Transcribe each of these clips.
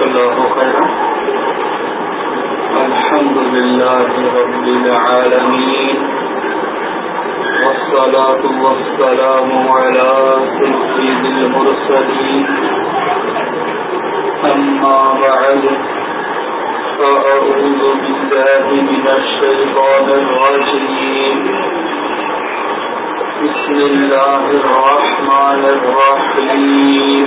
جزاك الله خيرا. الحمد لله رب العالمين. والصلاة والسلام على سيد المرسلين. أما بعد، فأعوذ بالله من الشيطان الرجيم. بسم الله الرحمن الرحيم.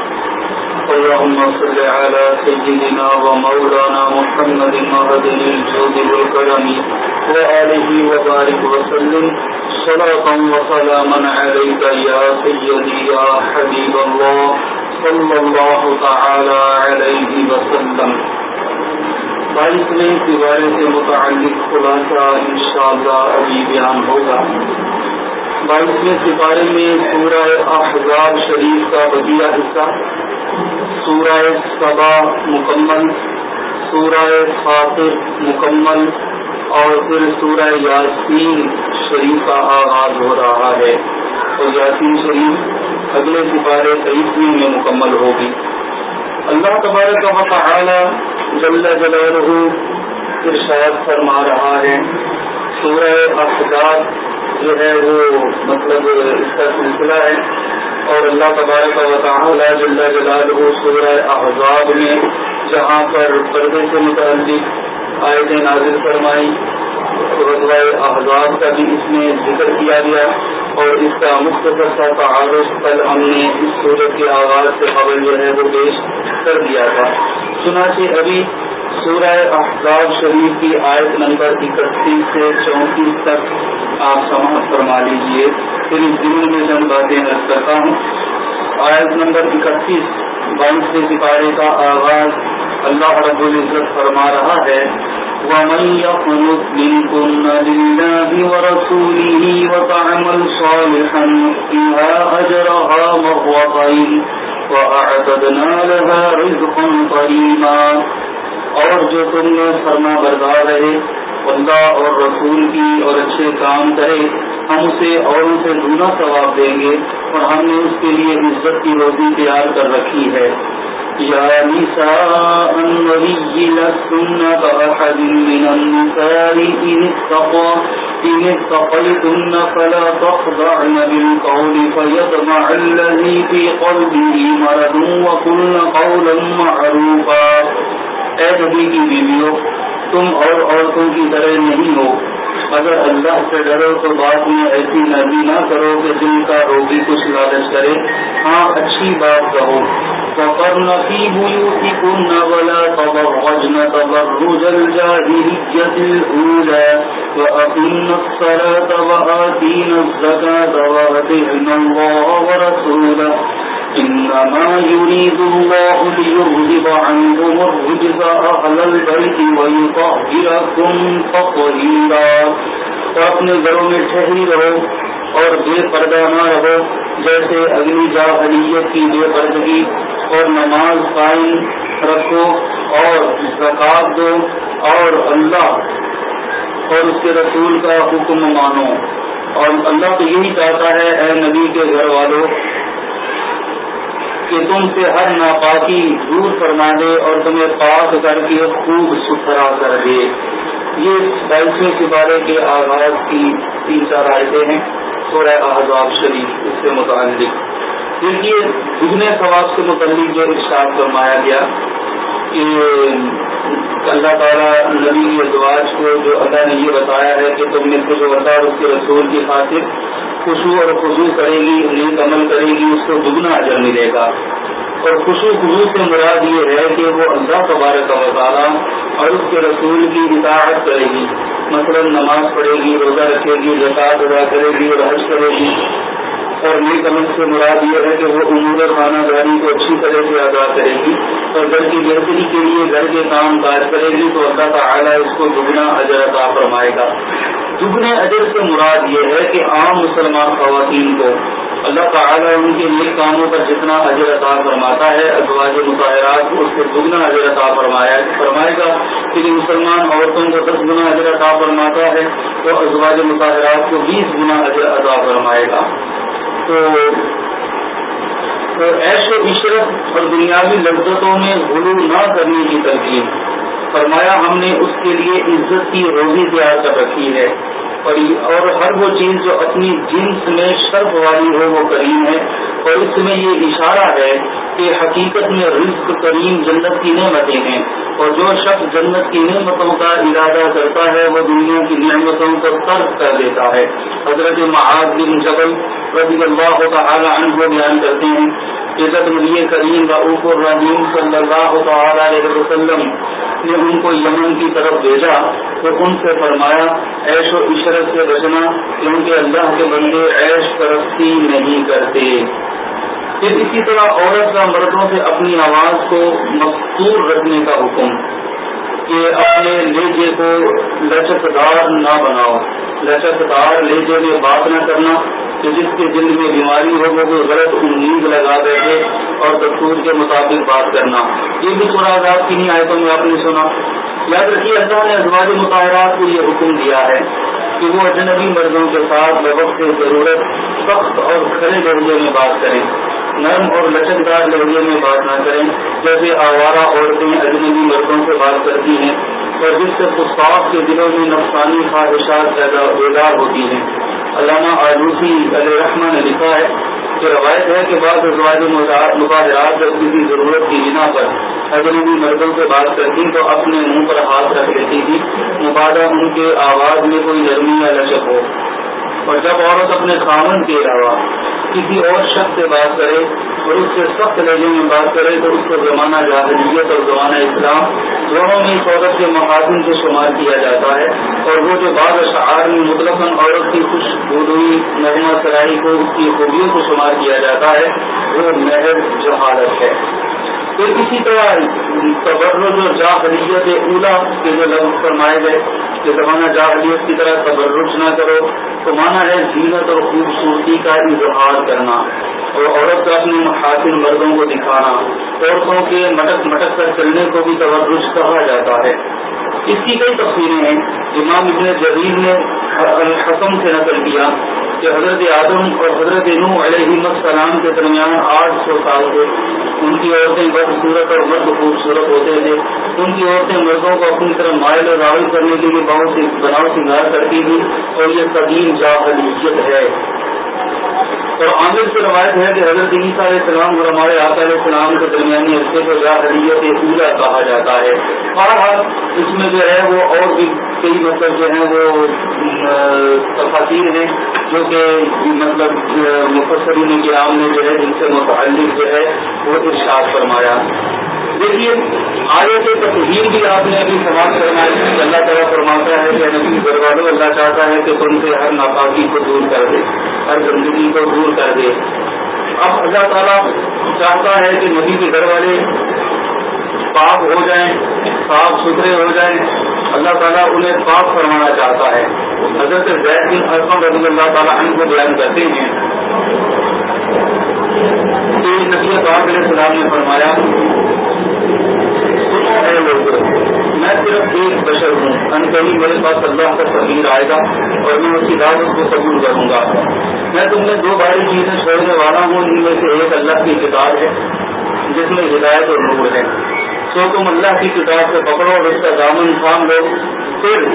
اللهم صل على سيدنا ومولانا محمد مهدن الجود والكرم وآله وبارك وسلم. صلاة وسلاما عليك يا سيدي يا حبيب الله. صلى الله تعالى عليه وسلم. بائیس بائیسویں سوارے سے متعلق خلاصہ انشاءاللہ ابھی بیان ہوگا. بائیسویں سپارے میں سورہ احزاب شریف کا بدیہ حصہ سورہ صبا مکمل، سورہ خاطر مکمل اور پھر سورہ یاسین شریف کا آغاز ہو رہا ہے۔ اور یاسین شریف اگلے سپارے تیسویں میں مکمل ہوگی۔ اللہ تبارک و تعالی جل جلالہ ارشاد فرما رہا ہے۔ سورہ احداد جو ہے وہ مطلب اس کا سلسلہ ہے۔ اور اللہ تبارک و تعالی جل جلالہ سورہ احزاب میں جہاں پر پردے سے متعلق آیتیں نازل فرمائی رضوۂ احزاب کا بھی اس میں ذکر کیا گیا اور اس کا مختصر سا تعارف کل ہم نے اس صورت کے آغاز سے قبل جو ہے وہ پیش کر دیا تھا۔ چنانچہ ابھی سورہ احزاب شریف کی آیت نمبر اکتیس سے چونتیس تک آپ سماعت فرما لیجیے پھر اس دن میں چند باتیں رکھ کرتا ہوں۔ آیت نمبر اکتیس بائیسویں سپارے کا آغاز اللہ رب العزت فرما رہا ہے۔ ومن مرتين اور جو تم نے فرما بردار رہے اللہ اور رسول کی اور اچھے کام کرے، ہم اسے اوروں سے دونا ثواب دیں گے اور ہم نے اس کے لیے عزت کی روزی تیار کر رکھی ہے۔ يا نساء النبي لستن كأحد من النساء إن اتقى إن اتقيتن فلا تخضعن بالقول فيطمع الذي في قلبه مرض وقلن قولا معروفا۔ اے نبی کی بیویوں، تم اور عورتوں کی طرح نہیں ہو۔ اگر اللہ سے ڈرو تو بات میں ایسی نرمی نہ کرو کہ دل کا روبی کچھ لالچ کرے۔ ہاں اچھی بات کہو۔ فقرن في بيوتكن ولا تبرجن تبرج الجاهلية الأولى وأقمن الصلاة وآتين الزكاة وأطعن الله ورسوله إنما يريد الله ليغضب عنكم الرجس أهل البيت ويطهركم تطهيرا۔ اور اپنے گھروں میں ٹھہری رہو۔ اور بے پردہ نہ رہو، جیسے اگلی جاہلیت کی بے پردگی، اور نماز قائم رکھو اور زکات دو اور اللہ اور اس کے رسول کا حکم مانو۔ اور اللہ تو یہی چاہتا ہے، اے نبی کے گھر والوں کہ تم سے ہر ناپاکی دور فرما دے اور تمہیں پاک کر کے خوب ستھرا کر دے۔ یہ بائیسویں سپارے کے آغاز کی تین چار آئے ہیں۔ سورہ احزاب شریف، اس سے متعلق۔ دیکھیے دگنے ثواب سے متعلق جو ارشاد فرمایا گیا کہ اللہ تعالیٰ نبی ازواج کو جو اللہ نے یہ بتایا ہے کہ تم نے جو اللہ اور اس کے رسول کی خاطر خوشبو اور خوشبو کرے گی، نیک عمل کرے گی، اس کو دگنا اجر ملے گا۔ اور خوشو خوشو سے مراد یہ ہے کہ وہ اللہ تبارک و تعالیٰ اور اس کے رسول کی اطاعت کرے گی۔ مثلا نماز پڑھے گی، روزہ رکھے گی زکات ادا کرے گی اور حج کرے گی۔ اور نیک عمل سے مراد یہ ہے کہ وہ امور خانہ داری کو اچھی طرح سے ادا کرے گی۔ اور گھر کی بہتری کے لیے گھر کے کام کاج کرے گی تو اللہ تعالیٰ اس کو دگنا اجر عطا فرمائے گا۔ دگنے اجر سے مراد یہ ہے کہ عام مسلمان خواتین کو اللہ تعالیٰ ان کے نیک کاموں پر جتنا اجر عطا فرماتا ہے، ازواج مظاہرات کو اس سے دگنا اجر عطا فرمایا فرمائے گا کہ مسلمان عورتوں کو دس گنا اجر عطا فرماتا ہے، تو ازواج مظاہرات کو بیس گنا اجر عطا فرمائے گا۔ تو ایش و عشرت اور دنیاوی لذتوں میں غلو نہ کرنے کی ترکیب فرمایا ہم نے اس کے لیے عزت کی روزی تیار کر رکھی ہے۔ اور ہر وہ چیز جو اپنی جنس میں شرف والی ہو، وہ کریم ہے۔ اور اس میں یہ اشارہ ہے کہ حقیقت میں رزق کریم جنت کی نعمتیں ہیں۔ اور جو شخص جنت کی نعمتوں کا ارادہ کرتا ہے، وہ دنیا کی نعمتوں کو ترک کر دیتا ہے۔ حضرت معاذ بن جبل رضی اللہ تعالی عنہ بیان کرتے ہیں کہ جب نبی کریم رعف الرحیم صلی اللہ تعالی علیہ وسلم نے ان کو یمن کی طرف بھیجا۔ تو ان سے فرمایا ایش و عشرت سے بچنا، کیونکہ اللہ کے بندے ایش پرستی نہیں کرتے۔ پھر اسی طرح عورت کا مردوں سے اپنی آواز کو مقصور رکھنے کا حکم، کہ اپنے لہجے کو لچکدار نہ بناؤ۔ لچکدار لہجے میں بات نہ کرنا، کہ جس کے دل میں بیماری ہو وہ غلط امید لگا بیٹھے اور دستور کے مطابق بات کرنا۔ یہ بھی تھوڑا آزاد کی نہیں آیتوں میں آپ نے سنا۔ یاد رکھیے، اللہ نے ازواج مطالعات کو یہ حکم دیا ہے۔ کہ وہ اجنبی مردوں کے ساتھ وقت ضرورت سخت اور کھڑے درجے میں بات کریں، نرم اور لچکدار لہجے میں بات نہ کریں۔ جیسے آوارہ عورتیں اجنبی مردوں سے بات کرتی ہیں اور جس سے خصاف کے دلوں میں نفسانی خواہشات پیدا بیدار ہوتی ہیں۔ علامہ آلوسی علیہ رحمٰ نے لکھا ہے تو روایت ہے کہ بعض ازواج مظاہرات جب کسی ضرورت کی بنا پر اجنبی مردوں سے بات کرتی تو اپنے منہ پر ہاتھ رکھ لیتی تھی مبادہ ان کے آواز میں کوئی نرمی یا لچک ہو۔ اور جب عورت اپنے خامن کے علاوہ کسی اور شخص سے بات کرے اور اس سے سخت لہجے میں بات کرے تو اس کو زمانہ جاہلیت اور زمانہ اسلام دونوں میں اس عورت کے محاذن سے شمار کیا جاتا ہے اور وہ جو بعض اشعار میں مطلق عورت کی خوش بودوئی نغمہ سرائی کو اس کی خوبیوں کو شمار کیا جاتا ہے، وہ محض جہالت ہے۔ پھر اسی طرح تبرج و جاہلیت اولا کے جو لفظ فرمائے گئے کہ زمانہ جاہلیت کی طرح تبرج نہ کرو، تو مانا ہے زینت اور خوبصورتی کا اظہار کرنا۔ اور عورت کا اپنے محاسن مردوں کو دکھانا، عورتوں کے مٹک مٹک کر چلنے کو بھی تبرج کہا جاتا ہے۔ اس کی کئی تفصیلیں ہیں۔ امام ابن جدید نے الحسم سے نقل کیا کہ حضرت آدم اور حضرت نو علیہ السلام کے درمیان آٹھ سو سال تھے۔ ان کی عورتیں بد خوبصورت اور مرد خوبصورت ہوتے تھے ان کی عورتیں مردوں کو اپنی طرح مائل اور راول کرنے کے لیے بہت سی بناؤ سنگار کرتی تھی اور یہ قدیم جاہلیت ہے۔ اور عامر سے روایت ہے کہ حضرت عیسیٰ علیہ السلام اور ہمارے آقا علیہ السلام کے درمیانی عرصے کو جاہلیت اولا کہا جاتا ہے۔ بہرحال اس میں جو ہے وہ اور بھی کئی مطلب جو ہیں وہ تفاصیر ہیں جو کہ مطلب مفسرین کرام نے جو ہے، جن سے متعلق جو ہے وہ ارشاد فرمایا۔ دیکھیے، آگے سے تصویر بھی آپ نے ابھی سماج فرمائی اللہ تعالیٰ فرماتا ہے کہ نبی گھر والوں اللہ چاہتا ہے کہ تم سے ہر ناپاکی کو دور کر دے، ہر گندگی کو دور کر دے۔ اب اللہ تعالیٰ چاہتا ہے کہ نبی کے گھر والے پاک ہو جائیں، صاف ستھرے ہو جائیں۔ اللہ تعالیٰ انہیں پاک فرمانا چاہتا ہے۔ حضرت زید بن اسم رضی اللہ تعالیٰ ان کو بیان کرتے ہیں۔ کہ نبی پاک علیہ السلام نے فرمایا میں صرف ایک بشر ہوں۔ ان کہیں میرے پاس اللہ کا تبدیل آئے گا اور میں اس کی دعوت کو قبول کروں گا۔ میں تم نے دو باری چیزیں چھوڑنے والا ہوں، ان میں سے ایک اللہ کی کتاب ہے، جس میں ہدایت اور نور ہے۔ سو تم اللہ کی کتاب سے پکڑو اور اس کا دامن تھام لو۔ پھر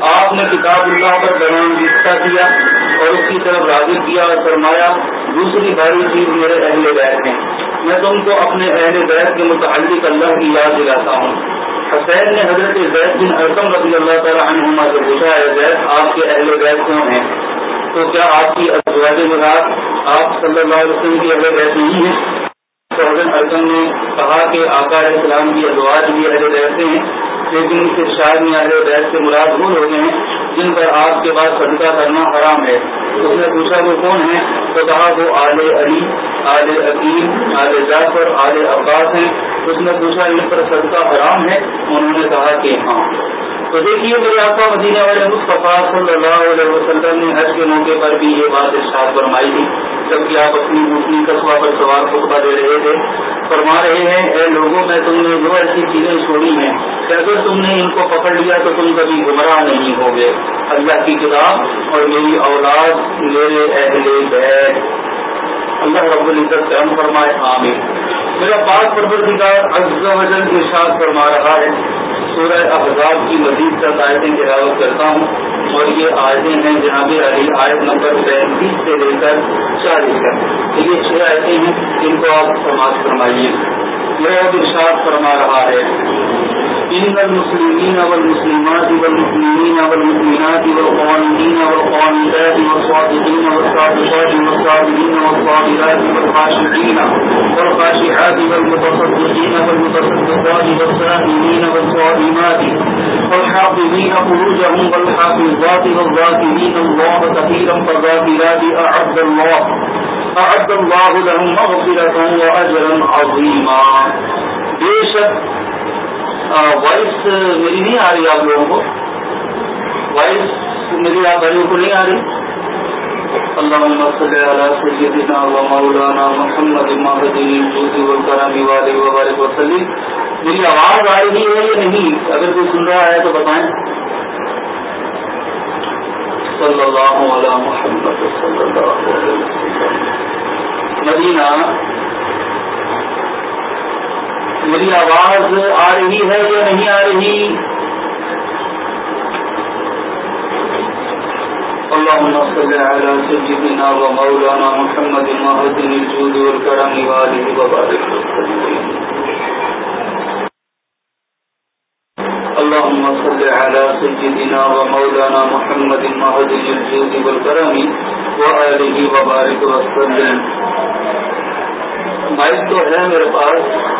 آپ نے کتاب اللہ پر بیان رشتہ کیا اور اس کی طرف راضی کیا اور فرمایا، دوسری باری چیز میرے اہل بیت ہیں۔ میں تم کو اپنے اہل بیت کے متعلق اللہ کی یاد دلاتا ہوں۔ حسین نے حضرت زید بن ارکم رضی اللہ تعالیٰ عنہما سے پوچھا ہے زید، آپ کے اہل بیت کون ہیں؟ تو کیا آپ کی ازواج مراد آپ صلی اللہ علیہ وسلم کی اہل بیت نہیں ہے تو حضرت ارکم نے کہا کہ آقا علیہ السلام کی ازواج بھی اہل بیت ہیں۔ لیکن اس ارشاد میں اہل بیت سے مراد وہ لوگ ہیں جن پر آپ کے بعد صدقہ کرنا حرام ہے۔ اس نے پوچھا وہ کون ہے تو کہا وہ آل علی، آل عقیم آل جعفر، آل عباس ہیں۔ اس نے پوچھا ان پر صدقہ حرام ہے؟ انہوں نے کہا کہ ہاں۔ تو دیکھیے میرے آقا مدینہ والے مصطفیٰ صلی اللہ علیہ وسلم نے حج کے موقع پر بھی یہ بات ارشاد فرمائی تھی۔ جبکہ آپ اپنی دوسری قصبہ پر سوال خطبہ دے رہے تھے، فرما رہے ہیں، اے لوگوں، میں تم نے جو ایسی چیزیں چھوڑی ہیں کہ اگر تم نے ان کو پکڑ لیا تو تم کبھی گمراہ نہیں ہوگے۔ اللہ کی کتاب اور میری اولاد میرے اہل بیت۔ اللہ رب العزت کرم فرمائے، آمین۔ میرا پاک پروردگار عز و جل ارشاد فرما رہا ہے۔ سورہ احزاب کی مزید تک آیتیں گراوت کرتا ہوں اور یہ آیتیں ہیں جناب علی، آیت نمبر پینتیس سے لے کر چالیس تک۔ یہ چھ آیتیں ہیں جن کو آپ سماج فرمائیے۔ یہ ارشاد فرما رہا ہے۔ إن المسلمين والمسلمات والمؤمنين والمؤمنات والقوانين والقوانتات والصادقين والصادقات والصابرين والصابرات والخاشعين والخاشعات والمتصدقين والمتصدقات والسائمين والصائمات والحافظين فروجهم والحافظات والذاكرين الله كثيرا فالذاكرات أعد الله أعد الله لهم مغفرة وأجرا عظيما. بے شک وائس میری نہیں آ رہی آپ لوگوں کو۔ وائس میری آپ بھائیوں کو نہیں آ رہی۔ اللہ سیدنا و مولانا محمد وبارک وسلم میری آواز آ رہی ہے یا نہیں؟ اگر کوئی سن رہا ہے تو بتائیں۔ صلی اللہ علیہ محمد صلی اللہ علیہ وسلم مدینہ میری آواز آ رہی ہے یا نہیں آ رہی؟ اللهم صل على سيدنا ومولانا محمد المهدن الجود والكرم وبارك وسلم اللهم صل على سيدنا ومولانا محمد الجود والكرم وبارك وسلم مائک تو ہے میرے پاس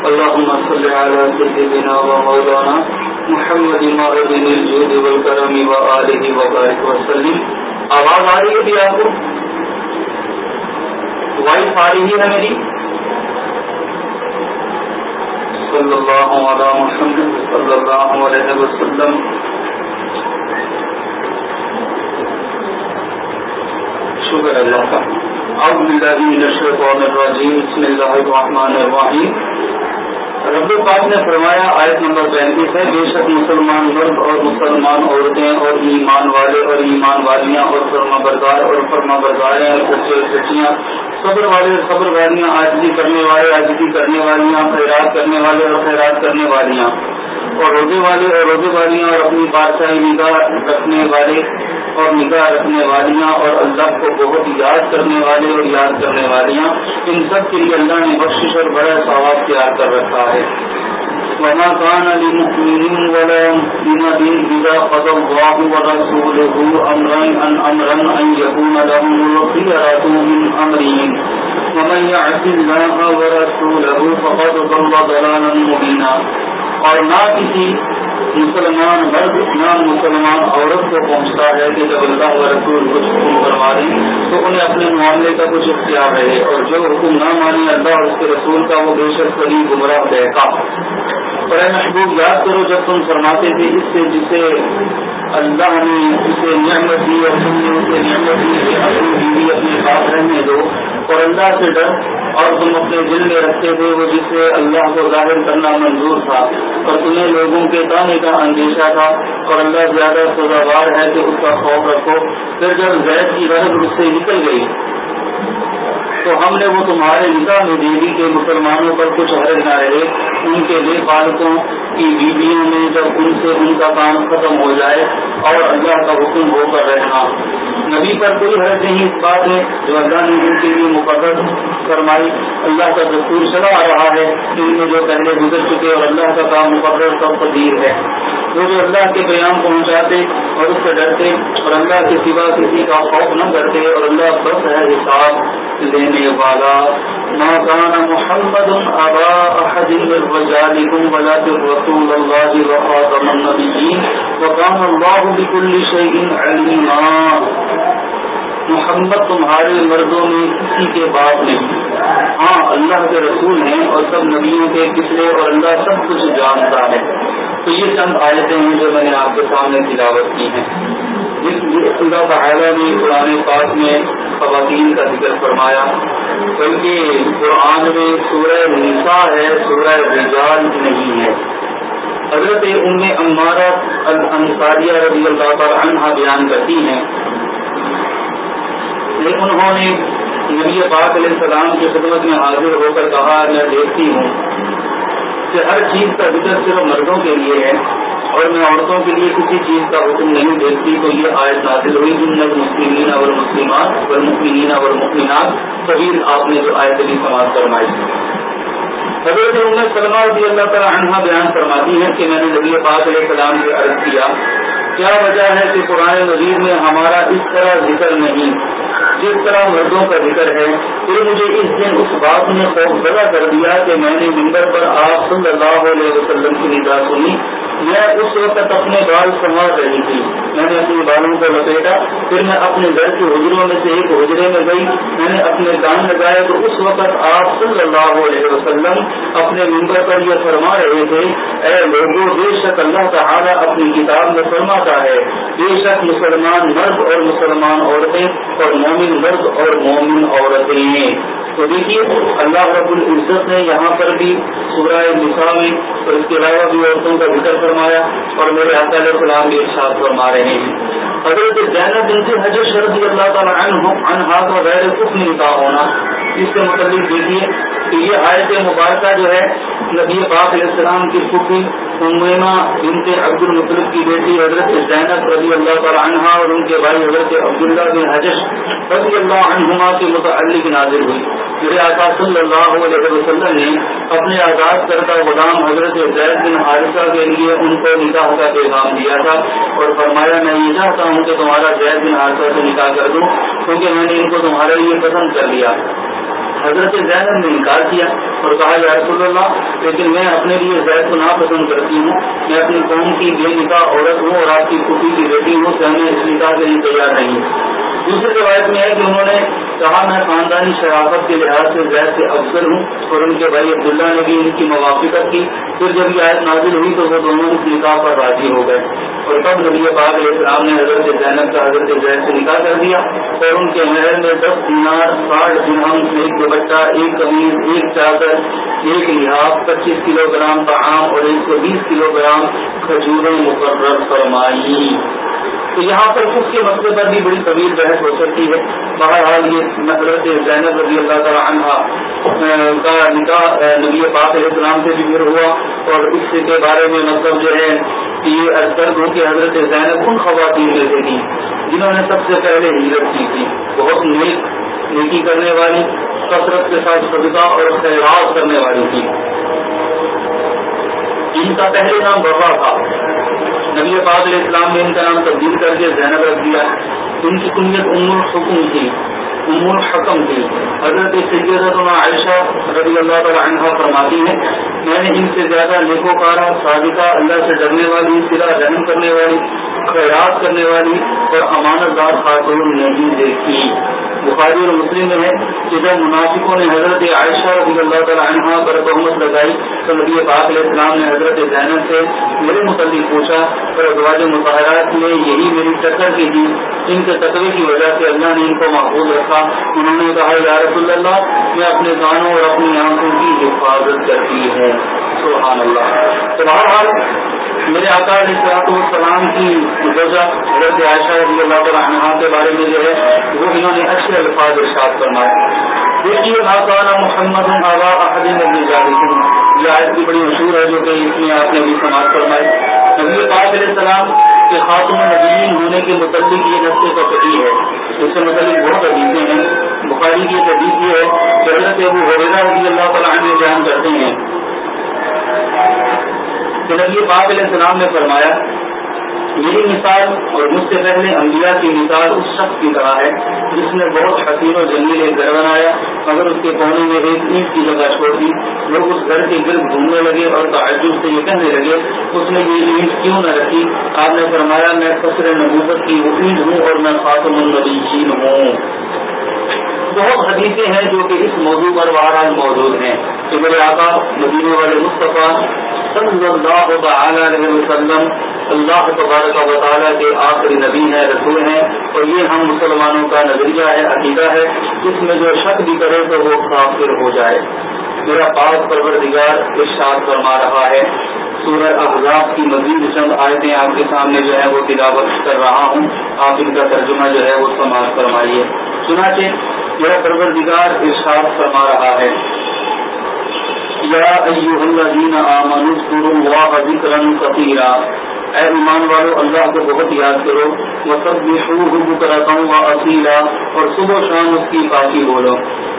اللهم صل على سيدنا ومولانا محمد معدن الجود والكرم وآله وبارك وسلم. آواز آ رہی ہے بھی آپ کو؟ وائس آ رہی ہے میری؟ صلی اللہ علیہ محمد صلی اللہ علیہ وسلم. شکر اللہ کا. اب اللہ من الشیطان الرجیم. بسم اللہ الرحمن الرحیم. رب پاک نے فرمایا، آیت نمبر پینتیس ہے، بے شک مسلمان مرد اور مسلمان عورتیں اور ایمان والے اور ایمان والیاں اور فرما بردار اور فرما برداریں اور سچے سچیاں صبر والے اور صبر والیاں آجزی کرنے والے آجزی کرنے والیاں، خیرات کرنے والے اور خیرات کرنے والیاں۔ اور روزے والے اور روزے والیاں اور اپنی بادشاہی نگاہ رکھنے والے اور نگاہ رکھنے والیاں اور اللہ کو بہت یاد کرنے والے اور یاد کرنے والیاں، ان سب کے لیے اللہ نے بخش اور بڑا ثواب تیار کر رکھا ہے۔ وما كان لمؤمن ولا مؤمنة إذا قضى الله ورسوله أمرا أن أمرا أن يكون لهم الخيرة من أمرهم ومن يعص الله ورسوله فقد ضل ضلالا مبينا۔ اور نہ کسی مسلمان مرد نہ مسلمان عورت کو پہنچتا ہے، کہ جب اللہ و رسول کچھ حکم کروا دیں تو انہیں اپنے معاملے کا کچھ اختیار رہے اور جو حکم نہ مانے اللہ اور اس کے رسول کا، وہ بے شک کری گمراہ بہتا اور اے محبوب، یاد کرو جب تم فرماتے تھے، اس سے جسے اللہ نے اسے نعمت دی اور تم نے اسے نعمت دی کہ اپنی بیوی اپنے پاس رہنے دو۔ اور اللہ سے ڈر، اور تم اپنے دل میں رکھتے تھے، وہ جسے اللہ کو ظاہر کرنا منظور تھا۔ اور تمہیں لوگوں کے ہونے کا اندیشہ تھا اور اللہ زیادہ سزاوار ہے کہ اس کا خوف رکھو، پھر جب زید کی رحم اس سے نکل گئی تو ہم نے وہ تمہارے نکاح میں دے دی کہ مسلمانوں پر کچھ حرج نہ رہے، ان کے بے پالکوں کی بیویوں میں جب ان سے ان کا کام ختم ہو جائے اور اللہ کا حکم ہو کر رہنا۔ نبی پر کوئی حرج نہیں اس بات میں، جو اللہ نے ان کے لیے مقرر فرمائی، اللہ کا دستور چلا آ رہا ہے کہ ان میں جو پہلے گزر چکے اور اللہ کا کام مقرر سب تدیر ہے۔ وہ جو اللہ کے پیام پہنچاتے اور اس سے ڈرتے اور اللہ کے سوا کسی کا خوف نہ کرتے اور اللہ بس ہے حساب لینے والا ما كان محمد ابا احد من رجالكم ولكن رسول الله وخاتم النبيين وكان الله بكل شيء عليما محمد تمہارے مردوں میں کسی کے باپ نہیں۔ ہاں اللہ کے رسول ہیں اور سب نبیوں کے پچھلے اور اللہ سب کچھ جانتا ہے۔ تو یہ چند آیتیں ہیں جو میں نے آپ کے سامنے تلاوت کی ہیں۔ جس اللہ تعالیٰ نے قرآن پاک میں خواتین کا ذکر فرمایا، بلکہ قرآن میں سورہ نساء ہے، سورہ رجال نہیں ہے۔ حضرت ام امارہ الانصاریہ رضی اللہ تعالیٰ عنہ بیان کرتی ہیں انہوں نے نبی پاک علیہ السلام کی خدمت میں حاضر ہو کر کہا، میں دیکھتی ہوں کہ ہر چیز کا ذکر صرف مردوں کے لیے ہے۔ اور میں عورتوں کے لیے کسی چیز کا حکم نہیں دیکھتی تو یہ آیت نازل ہوئی جن مسلمین اور مسلمات اور مسلمین اور مسلمات طویل آپ نے جو آیت بھی سماج فرمائی حضرت عمر سلمہ رضی اللہ تعالیٰ عنہ بیان فرماتی ہے کہ میں نے نبی پاک علیہ السلام سے عرض کیا کیا وجہ ہے کہ قرآن مزید میں ہمارا اس طرح ذکر نہیں، جس طرح مردوں کا ذکر ہے؟ پھر مجھے اس دن اس بات نے خوف زدہ کر دیا کہ میں نے ممبر پر آپ صلی اللہ علیہ وسلم کی ندا سنی میں اس وقت اپنے بال سنوار رہی تھی۔ میں نے اپنے بالوں کو لپیٹا، پھر میں اپنے گھر کے حجروں میں سے ایک حجرے میں گئی۔ میں نے اپنے کان لگائے تو اس وقت آپ صلی اللہ علیہ وسلم اپنے ممبر پر یہ فرما رہے تھے، اے لوگوں، بے شک اللہ تعالیٰ اپنی کتاب میں فرماتا ہے، بے شک مسلمان مرد اور مسلمان عورتیں اور مومن مرد اور مومن عورتیں۔ تو دیکھیے، اللہ رب العزت نے یہاں پر بھی سورہ نساء میں اور اس کے علاوہ بھی عورتوں کا ذکر فرمایا اور میرے علیہ السلام بھی ارشاد فرما رہے ہیں۔ حضرت زینب بنت حجر شرد اللہ تعالیٰ عنہ و غیر کچھ نکاح ہونا، اس سے متعلق دیکھیے۔ کہ یہ آیت مبارکہ جو ہے، نبی پاک علیہ السلام کی پھوپھی امیمہ بنت عبد المطلب کی بیٹی حضرت زینب رضی اللہ تعالیٰ عنہ اور ان کے بھائی حضرت عبداللہ بن حجش رضی اللہ عنہما کے متعلق نازل ہوئی۔ میرے آقا صلی اللہ علیہ وسلم نے اپنے آزاد کرتا غلام حضرت زید بن حادثہ کے لیے ان کو نکاح کا پیغام دیا تھا اور فرمایا، میں یہ چاہتا ہوں کہ تمہارا زید بن حادثہ سے نکاح کر دوں، کیونکہ میں نے ان کو تمہارے لیے پسند کر لیا۔ حضرت زینب نے انکار کیا اور کہا، یا رسول اللہ، لیکن میں اپنے لیے زید کو ناپسند کرتی ہوں۔ میں اپنی قوم کی بے نکاح عورت ہوں اور آپ کی کٹی کی بیٹی ہوں۔ کہ ہمیں اس نکاح کے لیے تیار نہیں دوسری روایت میں ہے کہ انہوں نے کہا، میں خاندانی شرافت کے لحاظ سے زید سے افضل ہوں اور ان کے بھائی عبداللہ نے بھی ان کی موافقت کی۔ پھر جب یہ آیت نازل ہوئی تو وہ دونوں اس نکاح پر راضی ہو گئے۔ اور تب نبی پاک علیہ السلام نے حضرت زینب کا حضرت زید سے نکاح کر دیا اور ان کے محل میں دس دینار، ساٹھ دنہم ایک دوپٹہ ایک قمیض، ایک چادر، ایک لحاظ پچیس کلو گرام کا آم اور ایک سو بیس کلو گرام کھجوریں مقرر فرمائی۔ تو یہاں پر اس کے مسئلے پر بھی بڑی طویل بحث ہو سکتی ہے۔ بہرحال یہ حضرت زینب رضی اللہ تعالیٰ عنہ کا نکاح نبی پاک علیہ السلام سے بھی پھر ہوا اور اس کے بارے میں مطلب جو ہے کہ یہ درد ہو کہ حضرت زینب ان خواتین میں سے تھی جنہوں نے سب سے پہلے ہجرت کی تھی۔ بہت نیک، نیکی کرنے والی، کثرت کے ساتھ صدقہ اور خیرات کرنے والی تھی۔ ان کا پہلے نام وفا تھا۔ نبی پاک علیہ السلام نے ان کا نام تبدیل کر کے زینب رکھ دیا۔ ان کی کنیت ام الحکم تھی۔ ام الحکم تھی حضرت سید عائشہ رضی اللہ تعالیٰ عنہ فرماتی ہے میں نے ان سے زیادہ نیکوکارا صادقہ، اللہ سے ڈرنے والی سرا رحم کرنے والی، خیرات کرنے والی اور امانت دار خاتون نہیں دیکھی۔ بخاری اور مسلم میں ہے کہ جب منافقوں نے حضرت عائشہ رضی اللہ تعالیٰ عنہ پر بہمت لگائی تو نبی پاک علیہ السلام نے حضرت زینب سے میرے متعلق پوچھا، اور ادواج مظاہرات میں یہی میری ٹکر کی تھی۔ ان کے تقوی کی وجہ سے اللہ نے ان کو محفوظ رکھا۔ انہوں نے کہا، یا رسول اللہ، میں اپنے کانوں اور اپنی آنکھوں کی حفاظت کرتی ہے سبحان اللہ۔ تو بہرحال، میرے آقا علیہ السلام کی وجہ حضرت عائشہ رضی اللہ تعالیٰ عنہ کے بارے میں جو ہے، وہ انہوں نے اچھے الفاظ ارشاد فرمایا دیکھیے آقانا محمد آبا احدین جاری یہ آیت بڑی مشہور ہے جو کہ اس میں آپ نے بھی سماعت فرمائی۔ نبی پاک علیہ السلام کے خاتم نبیین ہونے کے متعلق یہ نسل کا کٹی ہے۔ اس سے متعلق بہت حدیثیں ہیں۔ بخاری کی ایک حدیث یہ ہے کہ حضرت ابو حریرہ رضی اللہ تعالیٰ عنہ بیان کرتے ہیں کہ نبی پاک علیہ السلام نے فرمایا میری مثال اور مجھ سے پہلے انبیاء کی مثال اس شخص کی طرح ہے، جس نے بہت حسین و جنگل ایک گھر بنایا، مگر اس کے کونے میں ایک اینٹ کی جگہ چھوڑ دی۔ لوگ اس گھر کے گرد گھومنے لگے اور تعجب سے یہ کہنے لگے، اس نے یہ اینٹ کیوں نہ رکھی؟ آپ نے فرمایا، میں فصر نبوت کی وہ اینٹ ہوں اور میں خاتم النبی ہوں۔ بہت حدیثیں ہیں جو کہ اس موضوع پر بہرحال موجود ہیں کہ میرے آقا مدینے والے مصطفیٰ صلی اللہ تعالی علیہ وسلم اللہ تبارک و تعالیٰ کے آخری نبی ہیں، رسول ہیں اور یہ ہم مسلمانوں کا نظریہ ہے، عقیدہ ہے اس میں جو شک بھی کرے تو وہ کافر ہو جائے۔ میرا پاک پروردگار ارشاد فرما رہا ہے۔ سورہ احزاب کی مزید چند آیتیں آپ کے سامنے جو ہے وہ تلاوت کر رہا ہوں۔ آپ ان کا ترجمہ جو ہے وہ سماج فرمائیے۔ چنانچہ میرا پروردگار ارشاد فرما رہا ہے۔ یا ایوہ الذین آمنوا اذکروا اللہ ذکرا کثیرا اے ایمان والو، اللہ کو بہت یاد کرو وہ سب بھی کراتا ہوں اصیلا اور صبح شام اس کی پاکی بولو۔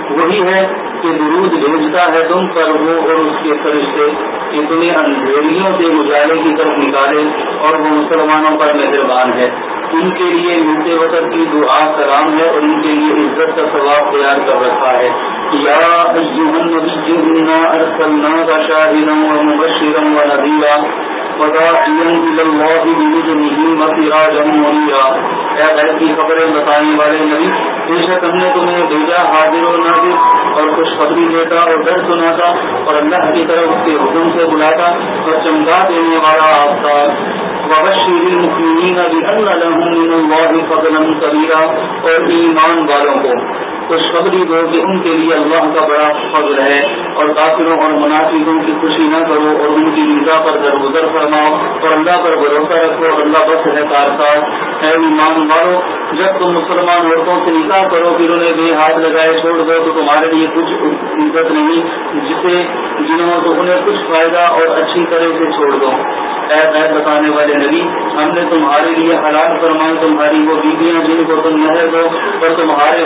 وہی ہے کہ درود بھیجتا ہے تم پر وہ اور اس کے فرشتے کہ تمہیں اندھیریوں سے اجالے کی طرف نکالے اور وہ مسلمانوں پر مہربان ہے۔ ان کے لیے ملتے وقت کی دعا سلام ہے اور ان کے لیے عزت کا ثواب تیار کر رکھا ہے۔ یا شاہرا و مبشرا و نذیرا کی خبریں بتانے والے نبی، بے شک ہم نے تمہیں بھیجا حاضر و نازر اور خوشخبری دیتا اور ڈر سناتا اور اللہ کی طرف اس کے حکم سے بلاتا اور چمکا دینے والا آفتاب وبشر المؤمنين بأن لهم من الله فضلا كبيرا اور ایمان والوں کو۔ خوشخبری دو کہ ان کے لیے اللہ کا بڑا فضل ہے اور کافروں اور منافقوں کی خوشی نہ کرو اور ان کی رضا پر درگزر فرماؤ اور اللہ پر بھروسہ رکھو اور اللہ بس ہے کارساز ہے ایمان والو، جب تم مسلمان عورتوں سے نکاح کرو، پھر انہیں بے ہاتھ لگائے چھوڑ دو تو تمہارے لیے کچھ عزت نہیں، جسے جنہوں تو انہیں کچھ فائدہ اور اچھی طرح سے چھوڑ دو۔ اے بتانے والے نبی، ہم نے تمہارے لیے حالات فرمائے تمہاری وہ بیویاں جن کو تم نہ دو اور تمہارے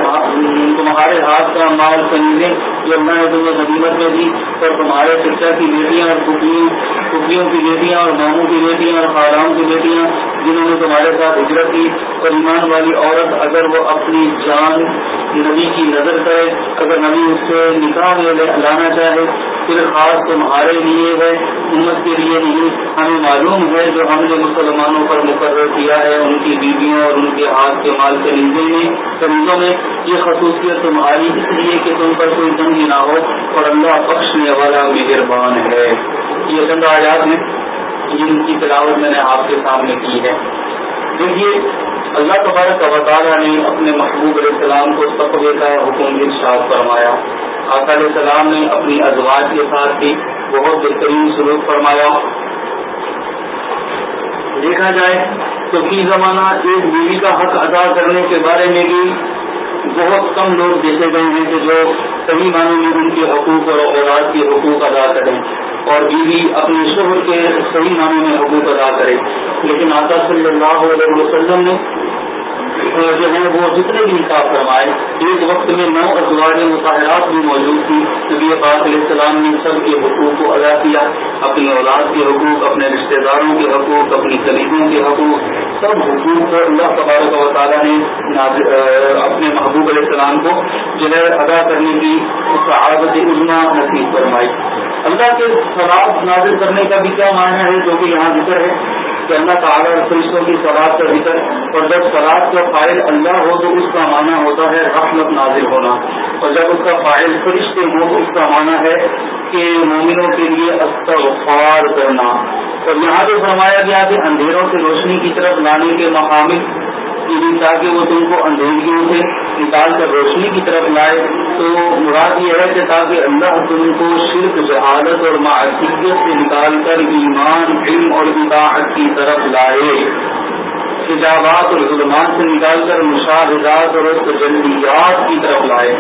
تمہارے ہاتھ کا مال خریدیں جو اللہ نے تمہیں غنیمت میں دی، اور تمہارے شکشا کی بیٹیاں، اور کپڑیوں کی بیٹیاں، اور ماموں کی بیٹیاں، اور خارام کی بیٹیاں، جنہوں نے تمہارے ساتھ ہجرت کی۔ اور ایمان والی عورت اگر وہ اپنی جان نبی کی نظر کرے، اگر نبی اس سے نکاح میں لانا چاہے، پھر خاص تمہارے لیے ہے، امت کے لیے نہیں، ہمیں معلوم ہے جو ہم نے مسلمانوں پر مقرر کیا ہے، ان کی بیویوں اور ان کے ہاتھ کے مال کے میں خریدوں میں یہ خصوصیت تمہاری اس لیے کہ تم پر کوئی تنگی نہ ہو اور اللہ بخشنے والا مہربان ہے۔ یہ چند آیات ہیں جن کی تلاوت میں نے آپ کے سامنے کی ہے۔ دیکھیے، اللہ تبارک و تعالیٰ نے اپنے محبوب علیہ السلام کو تقوی کا حکم ارشاد فرمایا۔ آقا علیہ السلام نے اپنی ازواج کے ساتھ بھی بہت بہترین سلوک فرمایا۔ دیکھا جائے تو فی زمانہ ایک بیوی کا حق ادا کرنے کے بارے میں بھی بہت کم لوگ دیکھے گئے ہیں کہ جو صحیح معنی میں ان کے حقوق اور اولاد کے حقوق ادا کریں اور بیوی اپنے شوہر کے صحیح معنی میں حقوق ادا کرے۔ لیکن آتا صلی اللہ علیہ وسلم نے جو ہیں وہ جتنے بھی حساب فرمائے، ایک وقت میں نو ازواج مظاہرات بھی موجود تھی۔ نبی پاک علیہ السلام نے سب کے حقوق کو ادا کیا، اپنی اولاد کے حقوق، اپنے رشتہ داروں کے حقوق، اپنی قریبوں کے حقوق۔ سب حقوق کو اللہ تبارک و تعالیٰ نے اپنے محبوب علیہ السلام کو جو ہے ادا کرنے کی صحابت عظما نصیب فرمائی۔ اللہ کے سواب نازل کرنے کا بھی کیا معنی ہے جو کہ یہاں ذکر ہے؟ کہ اللہ تعالیٰ فرشتوں کی سلاد کا ذکر اور جب سلاد کا فائل اللہ ہو تو اس کا معنی ہوتا ہے رحمت نازل ہونا اور جب اس کا فائل فرشتے ہو تو اس کا معنی ہے کہ مومنوں کے لیے استغفار کرنا۔ اور یہاں پہ فرمایا گیا کہ اندھیروں سے روشنی کی طرف لانے کے مقامی تاکہ وہ تم کو اندھیریوں سے نکال کر روشنی کی طرف لائے۔ تو مراد یہ ہے کہ تاکہ اللہ تم کو شرک جہادت اور معصیت سے نکال کر ایمان، علم اور اطاعت کی طرف لائے۔ حجابات اور ظلمات سے نکال کر مشاہدات اور تجلیات کی طرف لائے۔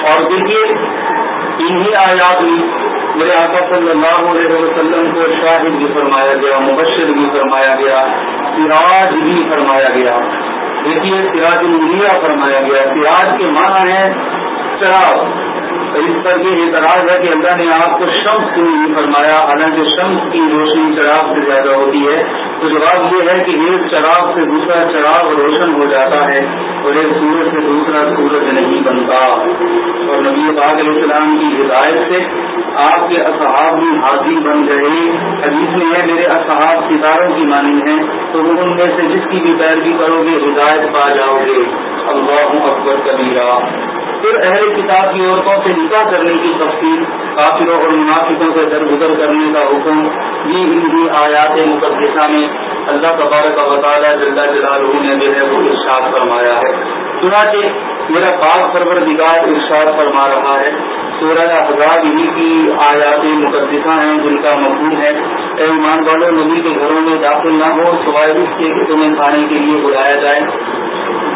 اور دیکھیے، انہی آیات میں میرے آقا صلی اللہ علیہ وسلم کو شاہد بھی فرمایا گیا، مبشر بھی فرمایا گیا۔ سراج بھی فرمایا گیا۔ دیکھیے سراج الیا فرمایا گیا۔ سراج کے معنی ہے چراغ۔ اس پر یہ اعتراض ہے کہ اللہ نے آپ کو شمس کیوں نہیں فرمایا، حالانکہ شمس کی روشنی چراغ سے زیادہ ہوتی ہے۔ تو جواب یہ ہے کہ ایک چراغ سے دوسرا چراغ روشن ہو جاتا ہے اور ایک سورج سے دوسرا سورج نہیں بنتا۔ اور نبی پاک علیہ السلام کی ہدایت سے آپ کے اصحاب بھی حاضر بن گئے۔ حدیث میں ہے، میرے اصحاب ستاروں کی مانی ہے تو وہ ان میں سے جس کی بھی پیروی کرو گے، ہدایت پا جاؤ گے۔ اللہ اکبر کبیرہ۔ پھر اہل کتاب کی عورتوں سے نکاح کرنے کی تفصیل، کافروں اور منافقوں سے درگزر کرنے کا حکم، یہ ہندی آیات مقدسہ میں اللہ تبارک کا وطالعہ جلد جلال نے جو ہے وہ ارشاد فرمایا ہے۔ چنانچہ میرا پاک پرور دگار ارشاد فرما رہا ہے۔ سورہ احزاب ہی کی آیات مقدسہ ہیں جن کا مفہوم ہے۔ اے ایمان والوں نبی کے گھروں میں داخل نہ ہو، سوائے اس کے تمہیں کھانے کے لیے بلایا جائے۔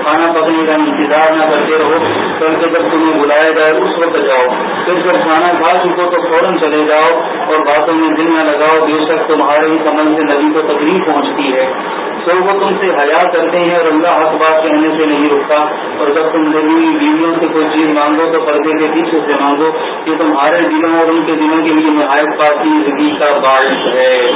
کھانا پکنے کا انتظار نہ کرتے رہو بلکہ جب تمہیں بلایا جائے اس وقت جاؤ۔ پھر جب کھانا کھا چکو تو فوراً چلے جاؤ اور باتوں میں دل نہ لگاؤ، بے شک تمہارے ہی سمجھ سے نبی کو تکلیف پہنچتی ہے۔ تو وہ تم سے حیا کرتے ہیں اور اللہ حق بات کہنے سے نہیں رکتا اور جب تم نبی بیویوں سے کوئی چیز مانگو تو پردے کے پیچھے سے مانگو، یہ تمہارے دلوں اور ان کے دلوں کے لیے نہایت پاتی زندگی کا باعث ہے۔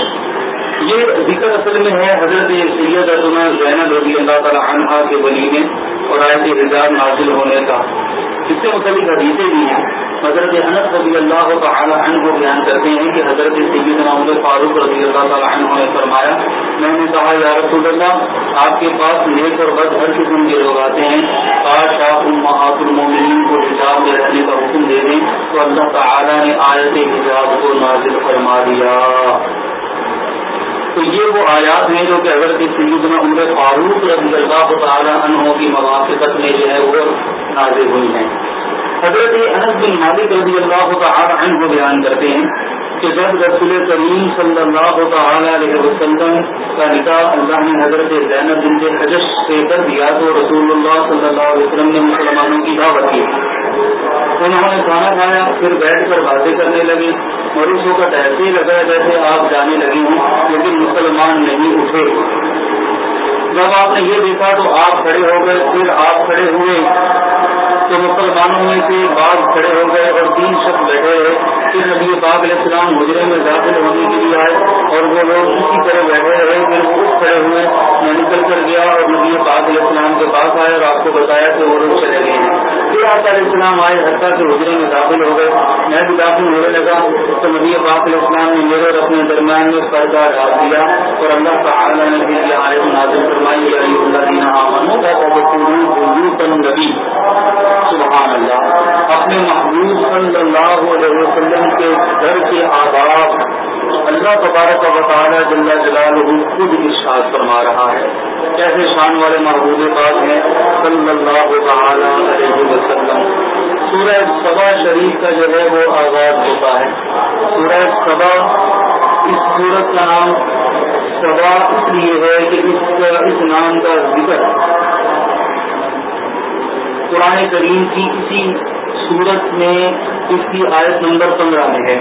یہ ذکر اصل میں ہے حضرت سید زینب رضی اللہ تعالیٰ عنہ کے بلی میں اور آئے حجاب نازل ہونے کا۔ اس سے متعلق حدیثیں بھی ہیں۔ حضرت انس رضی اللہ تعالیٰ عنہ کو بیان کرتے ہیں کہ حضرت سید عمر فاروق رضی اللہ تعالیٰ عنہ نے فرمایا، میں نے کہا، یا رسول اللہ، آپ کے پاس نیک اور بد ہر قسم کے لوگ آتے ہیں۔ کاش آپ محاط المومنین کو حجاب میں رہنے کا حکم دے دیں تو اللہ تعالیٰ نے آیت حجاب کو نازل فرما دیا۔ تو یہ وہ آیات ہیں جو کہ حضرت سیدنا عمر فاروق رضی اللہ تعالیٰ عنہ کی موافقت میں جو ہے وہ نازل ہوئی ہیں۔ حضرت انس بن مالک رضی اللہ تعالیٰ عنہ بیان کرتے ہیں کہ جب رسول کریم صلی اللہ تعالی علیہ وسلم کا نکاح اللہ نے حضرت زینب بن کے حجش سے کر دیا تو رسول اللہ صلی اللہ علیہ وسلم نے مسلمانوں کی دعوت کی۔ انہوں نے کھانا کھایا پھر بیٹھ کر باتیں کرنے لگے اور اس وقت ایسے ہی لگا جیسے آپ جانے لگے ہوں لیکن مسلمان نہیں اٹھے۔ جب آپ نے یہ دیکھا تو آپ کھڑے ہو گئے، پھر آپ کھڑے ہوئے۔ تو مسلمانوں میں سے بعض کھڑے ہو گئے اور تین شخص بیٹھے رہے پھر نبی پاک علیہ السلام مجرے میں داخل ہونے کے لیے آئے اور وہ لوگ اسی طرح بیٹھے رہے پھر وہ کھڑے ہوئے۔ میں نکل کر گیا اور نبی پاک علیہ السلام کے پاس آئے اور آپ کو بتایا کہ وہ لوگ چلے گئے۔ ہیں پھر آپ علیہ السلام آئے حتیٰ کے حجرے میں داخل ہو گئے۔ میں بھی داخل ہونے لگا تو نبی پاک علیہ السلام نے میرے اور اپنے درمیان میں پردہ ڈال دیا اور اللہ تعالیٰ نے بھی آئے نازل فرمائی اللہ دینا نبی۔ سبحان اللہ۔ اپنے محبوب صلی اللہ علیہ وسلم کے گھر کے آداب اللہ تبارک و تعالیٰ جل جلال خود ارشاد فرما رہا ہے کیسے شان والے محبوب پاک ہیں صلی اللہ تعالی علیہ وسلم۔ سورہ صبا شریف کا جو ہے وہ آغاز ہوتا ہے۔ سورہ صبا اس سورت کا نام صبا اس لیے ہے کہ اس اس نام کا ذکر قرآن کریم کی کسی صورت میں اس کی آیت نمبر پندرہ میں ہے۔